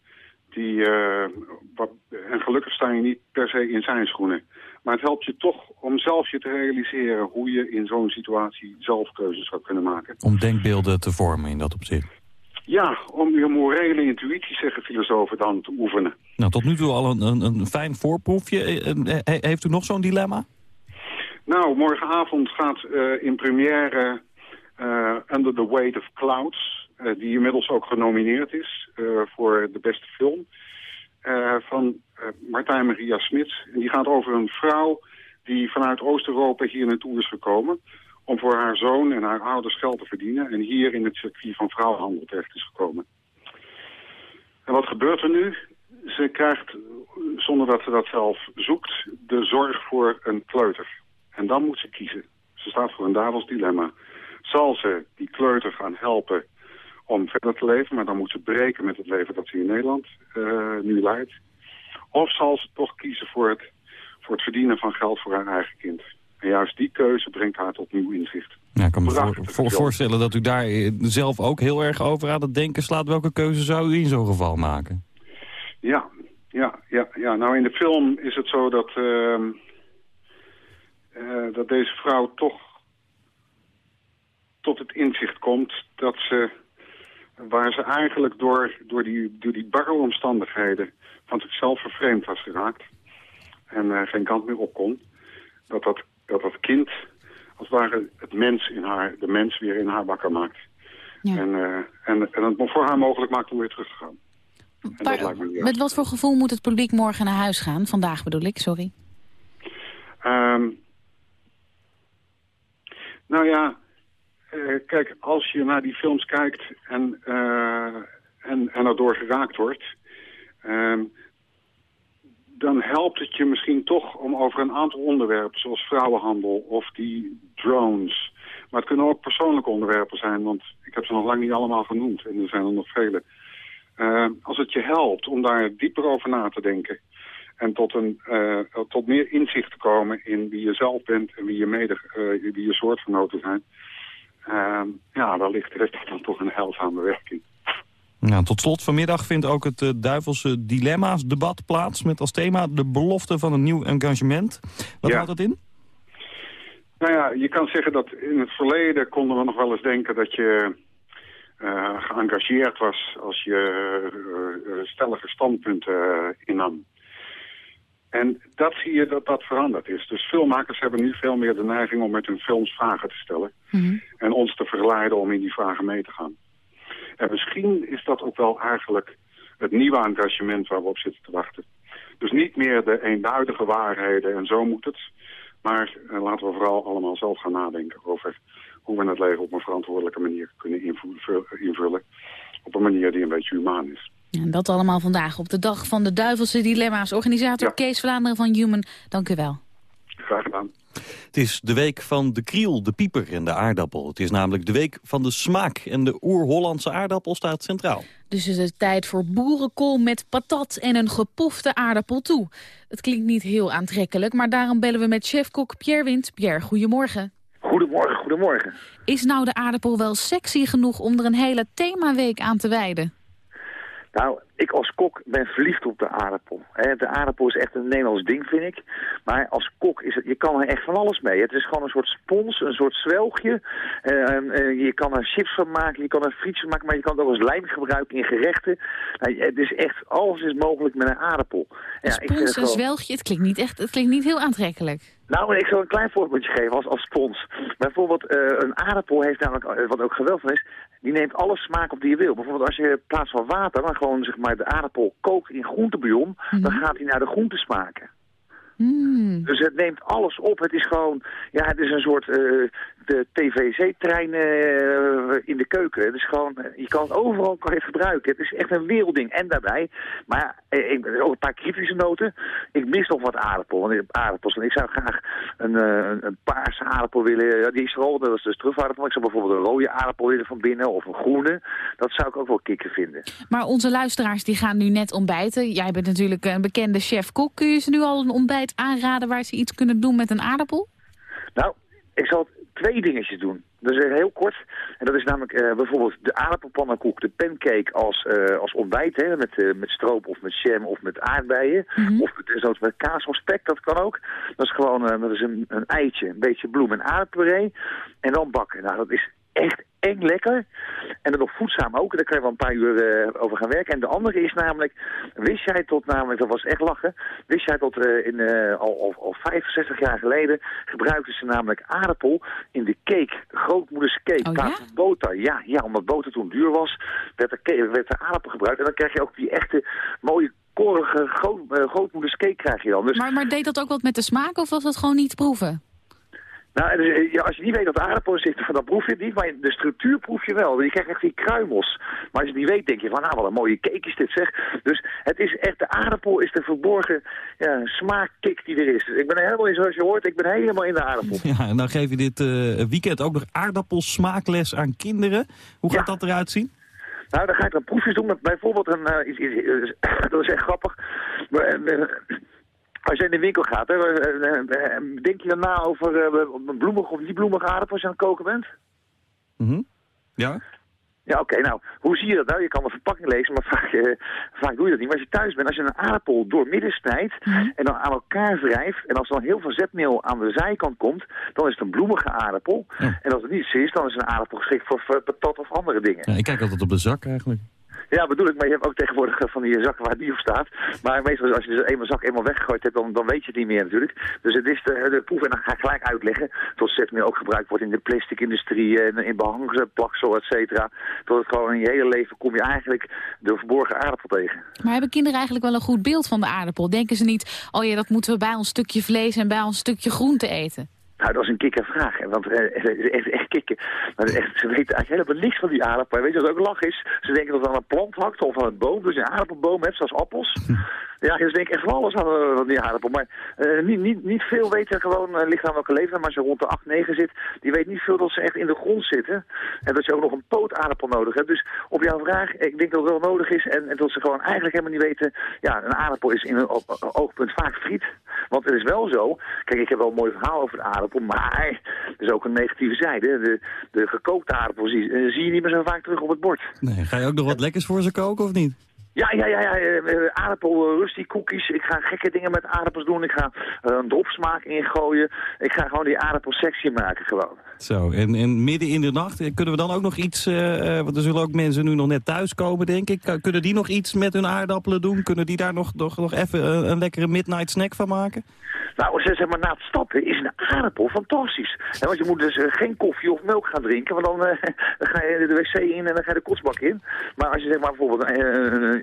die... eh, wat, en gelukkig sta je niet per se in zijn schoenen. Maar het helpt je toch om zelf je te realiseren hoe je in zo'n situatie zelf keuzes zou kunnen maken. Om denkbeelden te vormen in dat opzicht. Ja, om je morele intuïtie, zeggen filosofen dan, te oefenen. Nou, tot nu toe al een, een, een fijn voorproefje. Eh, eh, he- Heeft u nog zo'n dilemma? Nou, morgenavond gaat eh, in première eh, Under the Weight of Clouds. eh, die inmiddels ook genomineerd is eh, voor de beste film, eh, van eh, Martijn Maria Smits. En die gaat over een vrouw die vanuit Oost-Europa hier naartoe is gekomen om voor haar zoon en haar ouders geld te verdienen en hier in het circuit van vrouwenhandel terecht is gekomen. En wat gebeurt er nu? Ze krijgt, zonder dat ze dat zelf zoekt, de zorg voor een kleuter. En dan moet ze kiezen. Ze staat voor een duivels dilemma. Zal ze die kleuter gaan helpen om verder te leven, maar dan moet ze breken met het leven dat ze in Nederland eh, nu leidt. Of zal ze toch kiezen voor het, voor het verdienen van geld voor haar eigen kind. En juist die keuze brengt haar tot nieuw inzicht. Ik kan me voor, voorstellen dat u daar eh, zelf ook heel erg over aan het denken slaat. Welke keuze zou u in zo'n geval maken? Ja, ja, ja, ja. Nou, in de film is het zo dat, ehm, eh, dat deze vrouw toch tot het inzicht komt dat ze, waar ze eigenlijk door, door, die, door die barre omstandigheden van zichzelf vervreemd was geraakt en eh, geen kant meer op kon, dat dat, dat dat kind als het ware het mens in haar, de mens weer in haar wakker maakt. En, eh, en, en het voor haar mogelijk maakt om weer terug te gaan. Dat me Met wat voor gevoel moet het publiek morgen naar huis gaan? Vandaag bedoel ik, sorry. Ehm, nou ja, eh, kijk, als je naar die films kijkt en, eh, en, en erdoor geraakt wordt... ehm, dan helpt het je misschien toch om over een aantal onderwerpen... zoals vrouwenhandel of die drones... maar het kunnen ook persoonlijke onderwerpen zijn... want ik heb ze nog lang niet allemaal genoemd en er zijn er nog vele... Eh, als het je helpt om daar dieper over na te denken... en tot, een, eh, tot meer inzicht te komen in wie je zelf bent... en wie je, mede, eh, wie je soortgenoten zijn... ja, wellicht heeft dat dan toch een heilzame werking. Nou, tot slot vanmiddag vindt ook het eh, Duivelse Dilemma's debat plaats... met als thema de belofte van een nieuw engagement. Wat Ja. houdt dat in? Nou ja, je kan zeggen dat in het verleden konden we nog wel eens denken dat je eh, geëngageerd was als je eh, stellige standpunten eh, innam. En dat zie je dat dat veranderd is. Dus filmmakers hebben nu veel meer de neiging om met hun films vragen te stellen. En ons te verleiden om in die vragen mee te gaan. En misschien is dat ook wel eigenlijk het nieuwe engagement waar we op zitten te wachten. Dus niet meer de eenduidige waarheden en zo moet het. Maar eh, laten we vooral allemaal zelf gaan nadenken over hoe we het leven op een verantwoordelijke manier kunnen invoer- invullen. Op een manier die een beetje humaan is. En dat allemaal vandaag op de dag van de Duivelse Dilemma's. Organisator Kees Vlaanderen van Human, dank u wel. Graag gedaan. Het is de week van de kriel, de pieper en de aardappel. Het is namelijk de week van de smaak. En de oer-Hollandse aardappel staat centraal. Dus is het tijd voor boerenkool met patat en een gepofte aardappel toe. Het klinkt niet heel aantrekkelijk, maar daarom bellen we met chefkok Pierre Wind. Pierre, goedemorgen. Goedemorgen, goedemorgen. Is nou de aardappel wel sexy genoeg om er een hele themaweek aan te wijden? Nou, ik als kok ben verliefd op de aardappel. De aardappel is echt een Nederlands ding, vind ik. Maar als kok is het, je kan er echt van alles mee. Het is gewoon een soort spons, een soort zwelgje. Eh, eh, je kan er chips van maken, je kan er frietjes van maken, maar je kan het ook als lijm gebruiken in gerechten. Nou, het is echt, alles is mogelijk met een aardappel. Ja, ik vind het Spons en gewoon- zwelgje, het klinkt niet echt, het klinkt niet heel aantrekkelijk. Nou, ik zal een klein voorbeeldje geven als, als spons. Bijvoorbeeld, eh, een aardappel heeft namelijk, wat ook geweldig is, die neemt alle smaak op die je wil. Bijvoorbeeld als je in plaats van water dan gewoon zeg maar, de aardappel kookt in groentebouillon, dan gaat hij naar de groente smaken. Dus het neemt alles op. Het is gewoon, ja, het is een soort eh, de TVC-trein eh, in de keuken. Het is gewoon, eh, je kan het overal kan je het gebruiken. Het is echt een wereldding. En daarbij, maar eh, ik, ook een paar kritische noten. Ik mis nog wat aardappel. Want ik heb aardappels. En ik zou graag een, een, een paarse aardappel willen. Ja, die is er al, dat is dus trufaardappel. Ik zou bijvoorbeeld een rode aardappel willen van binnen. Of een groene. Dat zou ik ook wel kicken vinden. Maar onze luisteraars die gaan nu net ontbijten. Jij bent natuurlijk een bekende chef-kok. Kun je ze nu al een ontbijt aanraden waar ze iets kunnen doen met een aardappel? Nou, ik zal twee dingetjes doen. Dat is heel kort. En dat is namelijk eh, bijvoorbeeld de aardappelpannenkoek, de pancake als, eh, als ontbijt. Hè, met, eh, met stroop of met jam of met aardbeien. Of met, zelfs met kaas of spek, dat kan ook. Dat is gewoon dat is een, een eitje, een beetje bloem en aardappelpuree. En dan bakken. Nou, dat is echt eng lekker. En dan nog voedzaam ook. Daar kan je wel een paar uur eh, over gaan werken. En de andere is namelijk, wist jij tot namelijk, dat was echt lachen, wist jij tot eh, in, eh, al, al, al 65 jaar geleden gebruikten ze namelijk aardappel in de cake, de grootmoeders cake, Oh, ja? boter. Ja, ja, omdat boter toen duur was, werd er, ke- werd er aardappel gebruikt. En dan krijg je ook die echte mooie korige groot, grootmoeders cake krijg je dan. Dus Maar, maar deed dat ook wat met de smaak of was dat gewoon niet proeven? Nou, en, eh, ja, als je niet weet dat er aardappel in zit, dan proef je het niet. Maar de structuur proef je wel. Je krijgt echt die kruimels. Maar als je niet weet, denk je van, nou, wat een mooie cake is dit, zeg. Dus het is echt, de aardappel is de verborgen ja, smaakkick die er is. Dus ik ben helemaal in, zoals je hoort, ik ben helemaal in de aardappel. Ja, en dan geef je dit eh, weekend ook nog aardappelsmaakles aan kinderen. Hoe gaat dat eruit zien? Nou, dan ga ik dan proefjes doen met bijvoorbeeld een, eh, dat is echt grappig. Maar, als je in de winkel gaat, hè, eh, eh, eh, denk je dan na over eh, bloemige of niet bloemige aardappels als je aan het koken bent? Mhm. Ja? Ja, oké. nou, hoe zie je dat nou? Je kan de verpakking lezen, maar vaak, eh, vaak doe je dat niet. Maar als je thuis bent, als je een aardappel doormidden snijdt en dan aan elkaar wrijft... en als er dan heel veel zetmeel aan de zijkant komt, dan is het een bloemige aardappel. En als het niet zo is, dan is een aardappel geschikt voor eh, patat of andere dingen. ja? Ik kijk altijd op de zak eigenlijk. Ja, bedoel ik, maar je hebt ook tegenwoordig eh, van die zakken waar het niet op staat. Maar meestal als je dus eenmaal zak eenmaal weggegooid hebt, dan, dan weet je het niet meer natuurlijk. Dus het is de, de proef, en dan ga ik gelijk uitleggen, tot zetmeel ook gebruikt wordt in de plasticindustrie, en in behangplaksel, et cetera. Tot het gewoon in je hele leven kom je eigenlijk de verborgen aardappel tegen. Maar hebben kinderen eigenlijk wel een goed beeld van de aardappel? Denken ze niet, oh ja, dat moeten we bij ons stukje vlees en bij ons stukje groente eten? Nou, dat is een kikkervraag. Want eh, echt, kikken. Maar echt, ze weten eigenlijk helemaal niks van die aardappel. Weet je wat ook lach is? Ze denken dat het aan een plant hakt of aan een boom. Dus een aardappelboom hebt, zoals appels. Ja, ze denken echt van alles aan, eh, aan die aardappel. Maar eh, niet, niet, niet veel weten gewoon, uh, ligt aan welke leeftijd. Maar als je rond de 8, 9 zit, die weet niet veel dat ze echt in de grond zitten. En dat je ook nog een pootaardappel nodig hebt. Dus op jouw vraag, ik denk dat het wel nodig is. En, dat ze gewoon eigenlijk helemaal niet weten... Ja, een aardappel is in een oogpunt vaak friet. Want het is wel zo... Kijk, ik heb wel een mooi verhaal over de aardappel. Maar er is ook een negatieve zijde. De, de gekookte aardappel zie, eh, zie je niet meer zo vaak terug op het bord. Nee, ga je ook nog wat lekkers voor ze koken of niet? Ja, ja, ja, ja. eh, eh, aardappel, eh, rusty cookies. Ik ga gekke dingen met aardappels doen. Ik ga een dropsmaak ingooien. Ik ga gewoon die aardappel sexy maken gewoon. Zo, en, en midden in de nacht, kunnen we dan ook nog iets... want er zullen ook mensen nu nog net thuiskomen, denk ik. Kunnen die nog iets met hun aardappelen doen? Kunnen die daar nog, nog, nog even een, een lekkere midnight snack van maken? Nou, ze- zeg maar, na het stappen is een aardappel fantastisch. En want je moet dus geen koffie of melk gaan drinken, want dan, dan ga je de wc in en dan ga je de kotsbak in. Maar als je zeg maar bijvoorbeeld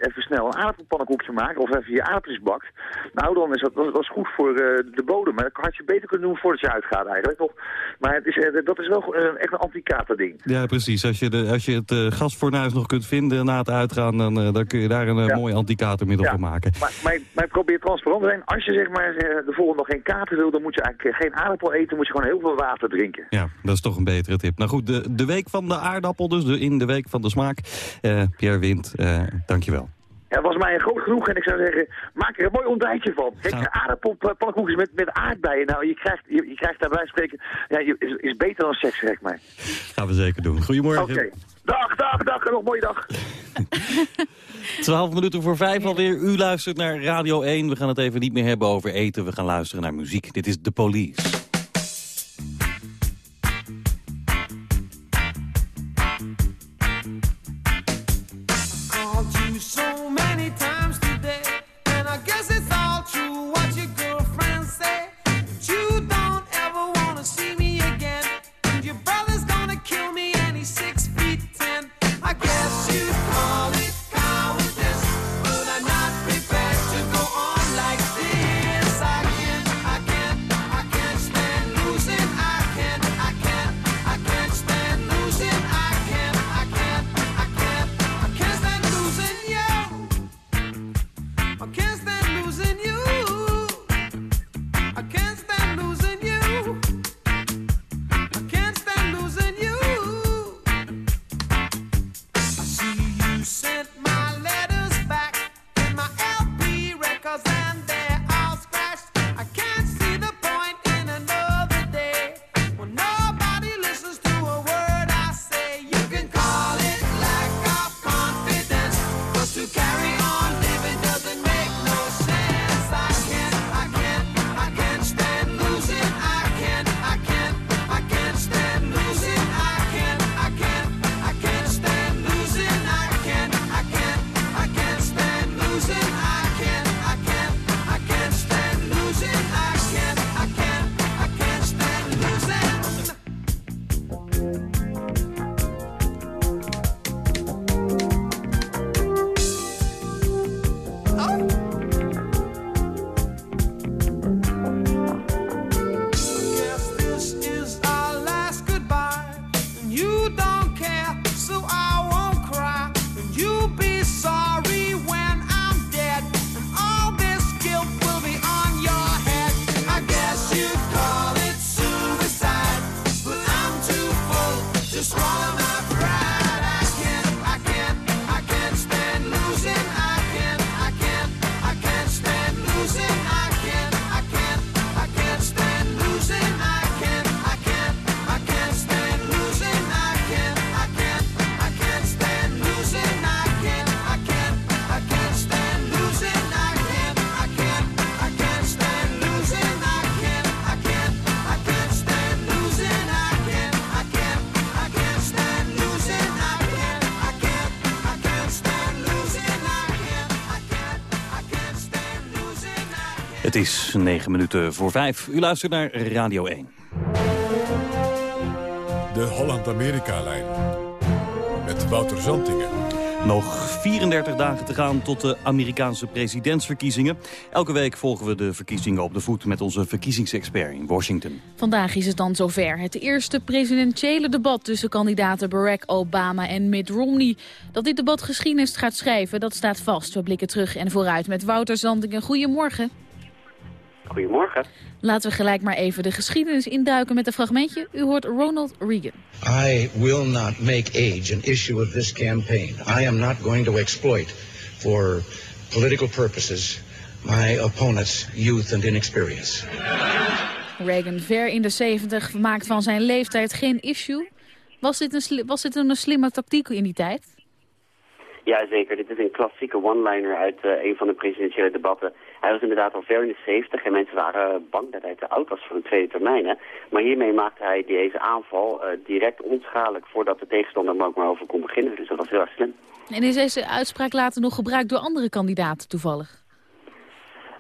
even snel een aardappelpannenkoekje maakt of even je aardappels bakt, nou dan is dat, dat, is goed voor eh, de bodem. Maar dat had je beter kunnen doen voordat je uitgaat eigenlijk, toch? Maar het is, eh, dat is wel eh, echt een anti-kater ding. Ja, precies. Als je, de, als je het gasfornuis nog kunt vinden na het uitgaan... dan, dan kun je daar een mooi anti-katermiddel van maken. Maar, maar, maar probeer transparant te zijn. Als je zeg maar de volgende nog geen kater wil, dan moet je eigenlijk geen aardappel eten, moet je gewoon heel veel water drinken. Ja, dat is toch een betere tip. Nou goed, de, de week van de aardappel dus, de, in de week van de smaak. Eh, Pierre Wind, eh, dankjewel. Ja, dat was mij groot genoeg en ik zou zeggen, maak er een mooi ontbijtje van. Kijk, aardappelpannenkoekjes met, met aardbeien. Nou, je krijgt, je, je krijgt daarbij spreken, ja, je, is, is beter dan seks, zeg maar. Gaan we zeker doen. Goedemorgen. Oké. Dag, dag, dag en nog een mooie dag. 12 minuten voor vijf alweer. U luistert naar Radio 1. We gaan het even niet meer hebben over eten. We gaan luisteren naar muziek. Dit is The Police. Is negen minuten voor vijf. U luistert naar Radio 1. De Holland-Amerika-lijn. Met Wouter Zantingen. Nog 34 dagen te gaan tot de Amerikaanse presidentsverkiezingen. Elke week volgen we de verkiezingen op de voet met onze verkiezingsexpert in Washington. Vandaag is het dan zover. Het eerste presidentiële debat tussen kandidaten Barack Obama en Mitt Romney. Dat dit debat geschiedenis gaat schrijven, dat staat vast. We blikken terug en vooruit met Wouter Zandingen. Goedemorgen. Goedemorgen. Laten we gelijk maar even de geschiedenis induiken met een fragmentje. U hoort Ronald Reagan. I will not make age an issue of this campaign. I am not going to exploit for political purposes my opponent's youth and inexperience. Reagan, ver in de 70, maakt van zijn leeftijd geen issue. Was dit een, sli- was dit een slimme tactiek in die tijd? Ja, zeker. Dit is een klassieke one-liner uit eh, een van de presidentiële debatten. Hij was inderdaad al ver in de 70 en mensen waren bang dat hij te oud was voor een tweede termijn. Hè? Maar hiermee maakte hij deze aanval eh, direct onschadelijk voordat de tegenstander er ook maar over kon beginnen. Dus dat was heel erg slim. En is deze uitspraak later nog gebruikt door andere kandidaten toevallig?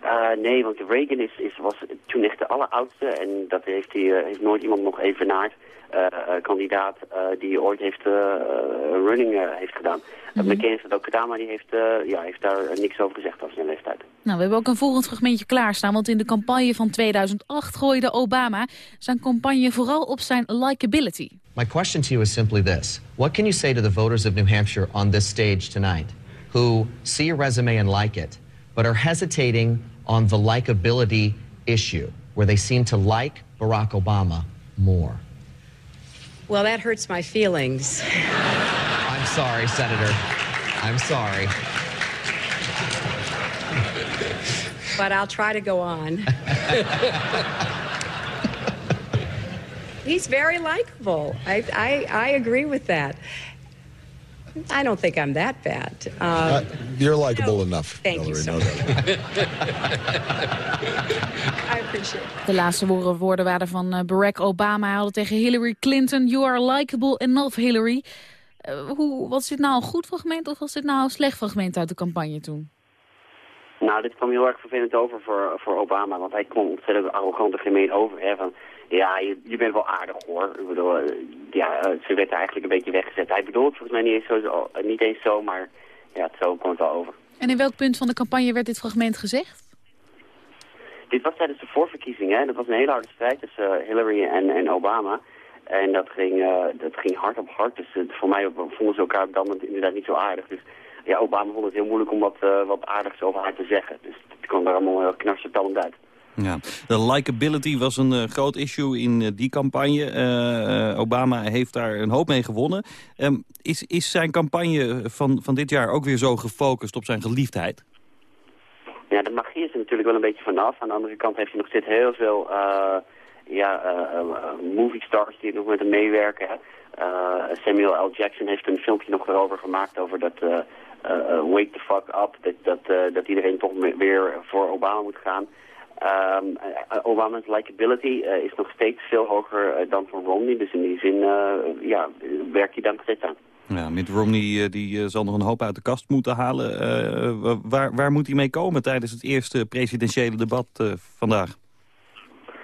Eh, nee, want Reagan is, is, was toen echt de alleroudste en dat heeft, hij, heeft nooit iemand nog evenaard. Eh, eh, kandidaat eh, die ooit heeft running heeft gedaan. Mm -hmm. McCain dat ook gedaan, maar die heeft, eh, ja, heeft daar niks over gezegd over zijn leeftijd. Nou, we hebben ook een volgend fragmentje klaarstaan, want in de campagne van 2008 gooide Obama zijn campagne vooral op zijn likability. My question to you is simply this. What can you say to the voters of New Hampshire on this stage tonight who see your resume and like it, but are hesitating on the likability issue, where they seem to like Barack Obama more? Well, that hurts my feelings. I'm sorry, Senator. I'm sorry. but I'll try to go on. He's very likable. I, I, I agree with that. I don't think I'm that bad. Uh, Uh, you're likable enough, thank you Hillary. so no much. doubt. I appreciate it. De laatste woorden woorden waren van eh, Barack Obama. Hij had tegen Hillary Clinton. You are likable enough, Hillary. Eh, hoe, was dit nou een goed fragment of was dit nou een slecht fragment uit de campagne toen? Nou, dit kwam heel erg vervelend over voor, voor Obama, want hij kwam ontzettend arrogant en gemeen over. Hè, van, ja, je, je bent wel aardig hoor. Ik bedoel, eh, ja, eh, ze werd er eigenlijk een beetje weggezet. Hij bedoelt het volgens mij niet eens zo, eh, niet eens zo maar ja, zo kwam het wel over. En in welk punt van de campagne werd dit fragment gezegd? Dit was tijdens de voorverkiezingen, hè. dat was een hele harde strijd tussen Hillary en, en Obama. En dat ging, dat ging hard op hard, dus voor mij vonden ze elkaar op dat moment inderdaad niet zo aardig. Dus ja, Obama vond het heel moeilijk om wat, wat aardigs over haar te zeggen. Dus het kwam er allemaal heel knarsetallend uit. Ja. De likability was een eh, groot issue in eh, die campagne. Eh, Obama heeft daar een hoop mee gewonnen. Ehm, is, is zijn campagne van, van dit jaar ook weer zo gefocust op zijn geliefdheid? Ja, de magie is er natuurlijk wel een beetje vanaf. Aan de andere kant heeft hij nog steeds heel veel ja, movie stars die nog met hem meewerken. hè. Samuel L. Jackson heeft een filmpje nog erover gemaakt over dat wake the fuck up. Dat, dat, dat iedereen toch weer voor Obama moet gaan. Ehm, eh, Obama's likability eh, is nog steeds veel hoger eh, dan van Romney. Dus in die zin ja, werkt hij daar nog steeds aan. Ja, Mitt Romney die, zal nog een hoop uit de kast moeten halen. Wa- waar, waar moet hij mee komen tijdens het eerste presidentiële debat vandaag?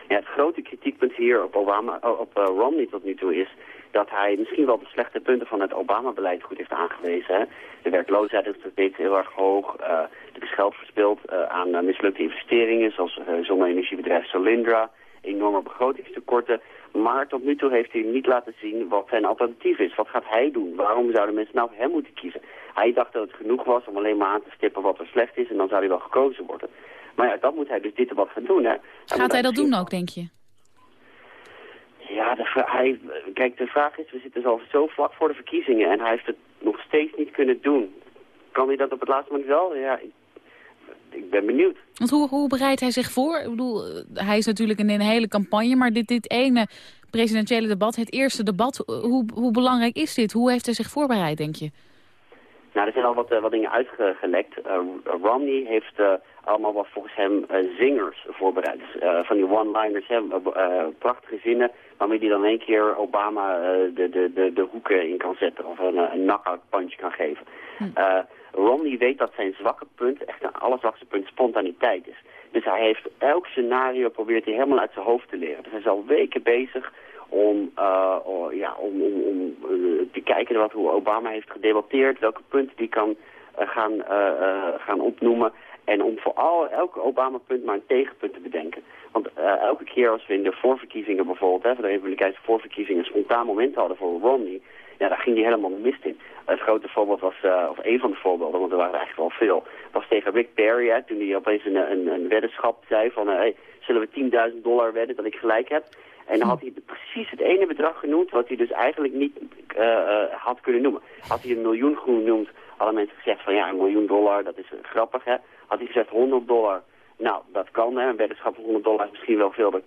Ja, het grote kritiekpunt hier op, Obama, op Romney tot nu toe is dat hij misschien wel de slechte punten van het Obama-beleid goed heeft aangewezen. Hè. De werkloosheid is nog steeds heel erg hoog. eh, er is geld verspild eh, aan eh, mislukte investeringen, zoals uh, zonne-energiebedrijf Solindra. Enorme begrotingstekorten. Maar tot nu toe heeft hij niet laten zien wat zijn alternatief is. Wat gaat hij doen? Waarom zouden mensen nou hem moeten kiezen? Hij dacht dat het genoeg was om alleen maar aan te stippen wat er slecht is en dan zou hij wel gekozen worden. Maar ja, dat moet hij dus dit debat gaan doen. Hè. Gaat hij dat doen ook, denk je? Ja, de, hij, kijk, de vraag is, we zitten zo, zo vlak voor de verkiezingen en hij heeft het nog steeds niet kunnen doen. Kan hij dat op het laatste moment wel? Ja, ik, ik ben benieuwd. Want hoe, hoe bereidt hij zich voor? Ik bedoel, eh, hij is natuurlijk in een hele campagne, maar dit, dit ene presidentiële debat, het eerste debat, eh, hoe, hoe belangrijk is dit? Hoe heeft hij zich voorbereid, denk je? Nou, er zijn al wat, eh, wat dingen uitgelekt. Romney heeft allemaal wat volgens hem eh, zingers voorbereid. Dus, van die one-liners, eh, prachtige zinnen waarmee hij dan één keer Obama de, de, de, de hoeken in kan zetten of een, een knockout punch kan geven. Eh, Romney weet dat zijn zwakke punt, echt een allerzwakste punt, spontaniteit is. Dus hij heeft elk scenario probeert hij helemaal uit zijn hoofd te leren. Dus hij is al weken bezig om, oh, ja, om, om, om te kijken wat, hoe Obama heeft gedebatteerd, welke punten die kan gaan, gaan opnoemen. En om voor al, elke Obama-punt maar een tegenpunt te bedenken. Want eh, elke keer als we in de voorverkiezingen bijvoorbeeld, hè, voor de Republikeinse voorverkiezingen, een spontaan moment hadden voor Romney, ja, daar ging hij helemaal mist in. Het grote voorbeeld was, eh, of een van de voorbeelden, want er waren eigenlijk wel veel, was tegen Rick Perry, hè, toen hij opeens een, een, weddenschap zei van, eh, hey, zullen we 10.000 dollar wedden dat ik gelijk heb? En dan had hij precies het ene bedrag genoemd wat hij dus eigenlijk niet had kunnen noemen. Had hij een miljoen genoemd, hadden mensen gezegd van ja, een miljoen dollar, dat is grappig hè. Had hij gezegd 100 dollar, nou dat kan hè, een weddenschap van 100 dollar is misschien wel veel,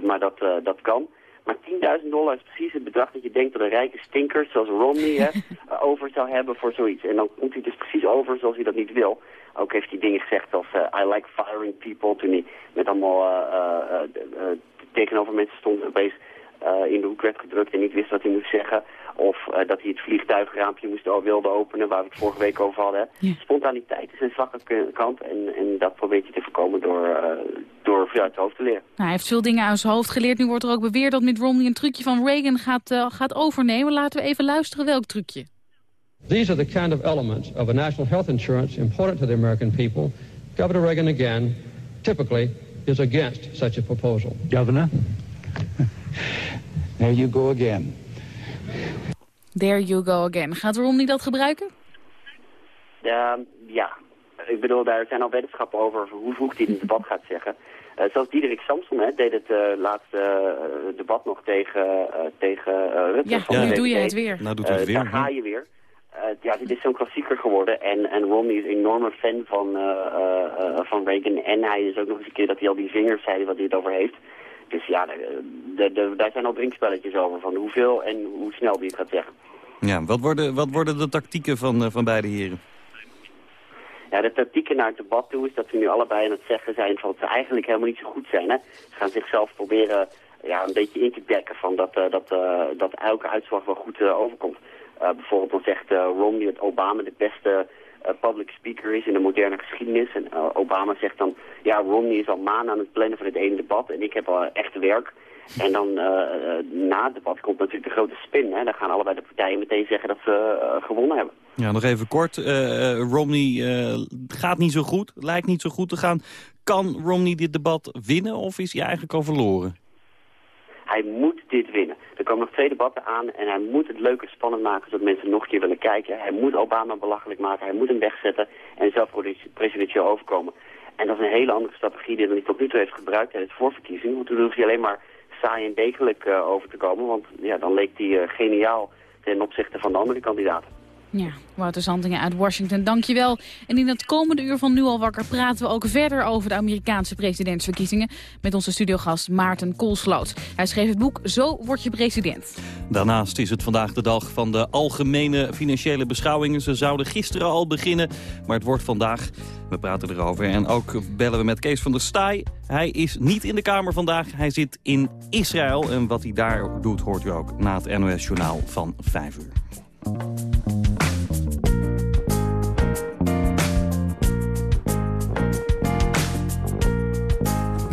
maar dat, eh, dat kan. Maar 10.000 dollar is precies het bedrag dat je denkt dat een rijke stinker zoals Romney hè, eh, over zou hebben voor zoiets. En dan komt hij dus precies over zoals hij dat niet wil. Ook heeft hij dingen gezegd als eh, I like firing people toen hij met allemaal eh, eh, tegenover mensen stond en opeens in de hoek werd gedrukt en niet wist wat hij moest zeggen. Of eh, dat hij het vliegtuigraampje moest, oh, wilde openen, waar we het vorige week over hadden. Spontaniteit is een zwakke kant en, en dat probeert hij te voorkomen door, eh door veel uit het hoofd te leren. Nou, hij heeft veel dingen uit zijn hoofd geleerd. Nu wordt er ook beweerd dat Mitt Romney een trucje van Reagan gaat, eh, gaat overnemen. Laten we even luisteren welk trucje. These are the kind of elements of a national health insurance important to the American people. Governor Reagan, again, typically is against such a proposal. Governor, there you go again. There you go again. Gaat Romney dat gebruiken? Ja, ja, ik bedoel, daar zijn al wetenschappen over hoe vroeg hij in het debat gaat zeggen. Eh zelfs Diederik Samson hè, deed het eh, laatste eh, debat nog tegen, eh, tegen eh, Rutte. Ja, van de nu doe je het weer. Nou doet het weer, Daar ga je weer. Eh, ja, dit is zo'n klassieker geworden. En, en Romney is een enorme fan van, eh, eh, eh, van Reagan. En hij is ook nog eens een keer dat hij al die vingers zei wat hij het over heeft. Dus ja, de, de, de- daar zijn al drinkspelletjes over van hoeveel en hoe snel hij het gaat zeggen. Ja, wat worden, wat worden de tactieken van, eh, van beide heren? Ja, de tactieken naar het debat toe is dat ze nu allebei aan het zeggen zijn van dat ze eigenlijk helemaal niet zo goed zijn. Hè? Ze gaan zichzelf proberen ja, een beetje in te dekken van dat, eh, dat, eh, dat elke uitslag wel goed overkomt. Bijvoorbeeld dan zegt Romney dat Obama de beste public speaker is in de moderne geschiedenis. En eh, Obama zegt dan, ja, Romney is al maanden aan het plannen van het ene debat en ik heb al echt werk. En dan eh, eh, na het debat komt natuurlijk de grote spin. Hè? Dan gaan allebei de partijen meteen zeggen dat ze eh, gewonnen hebben. Ja, nog even kort. Eh, eh, Romney eh, gaat niet zo goed, lijkt niet zo goed te gaan. Kan Romney dit debat winnen of is hij eigenlijk al verloren? Hij moet dit winnen. Komen nog twee debatten aan en hij moet het leuk en spannend maken zodat mensen nog een keer willen kijken. Hij moet Obama belachelijk maken, hij moet hem wegzetten en zelf presidentieel overkomen. En dat is een hele andere strategie die hij tot nu toe heeft gebruikt tijdens de voorverkiezing. Want toen hoefde hij alleen maar saai en degelijk eh, over te komen, want ja, dan leek hij eh, geniaal ten opzichte van de andere kandidaten. Ja, Wouter Zantingen uit Washington, dankjewel. En in het komende uur van Nu al wakker praten we ook verder over de Amerikaanse presidentsverkiezingen met onze studiogast Maarten Koolsloot. Hij schreef het boek Zo word je president. Daarnaast is het vandaag de dag van de algemene financiële beschouwingen. Ze zouden gisteren al beginnen, maar het wordt vandaag. We praten erover en ook bellen we met Kees van der Staaij. Hij is niet in de Kamer vandaag, hij zit in Israël. En wat hij daar doet hoort u ook na het NOS-journaal van 5 uur.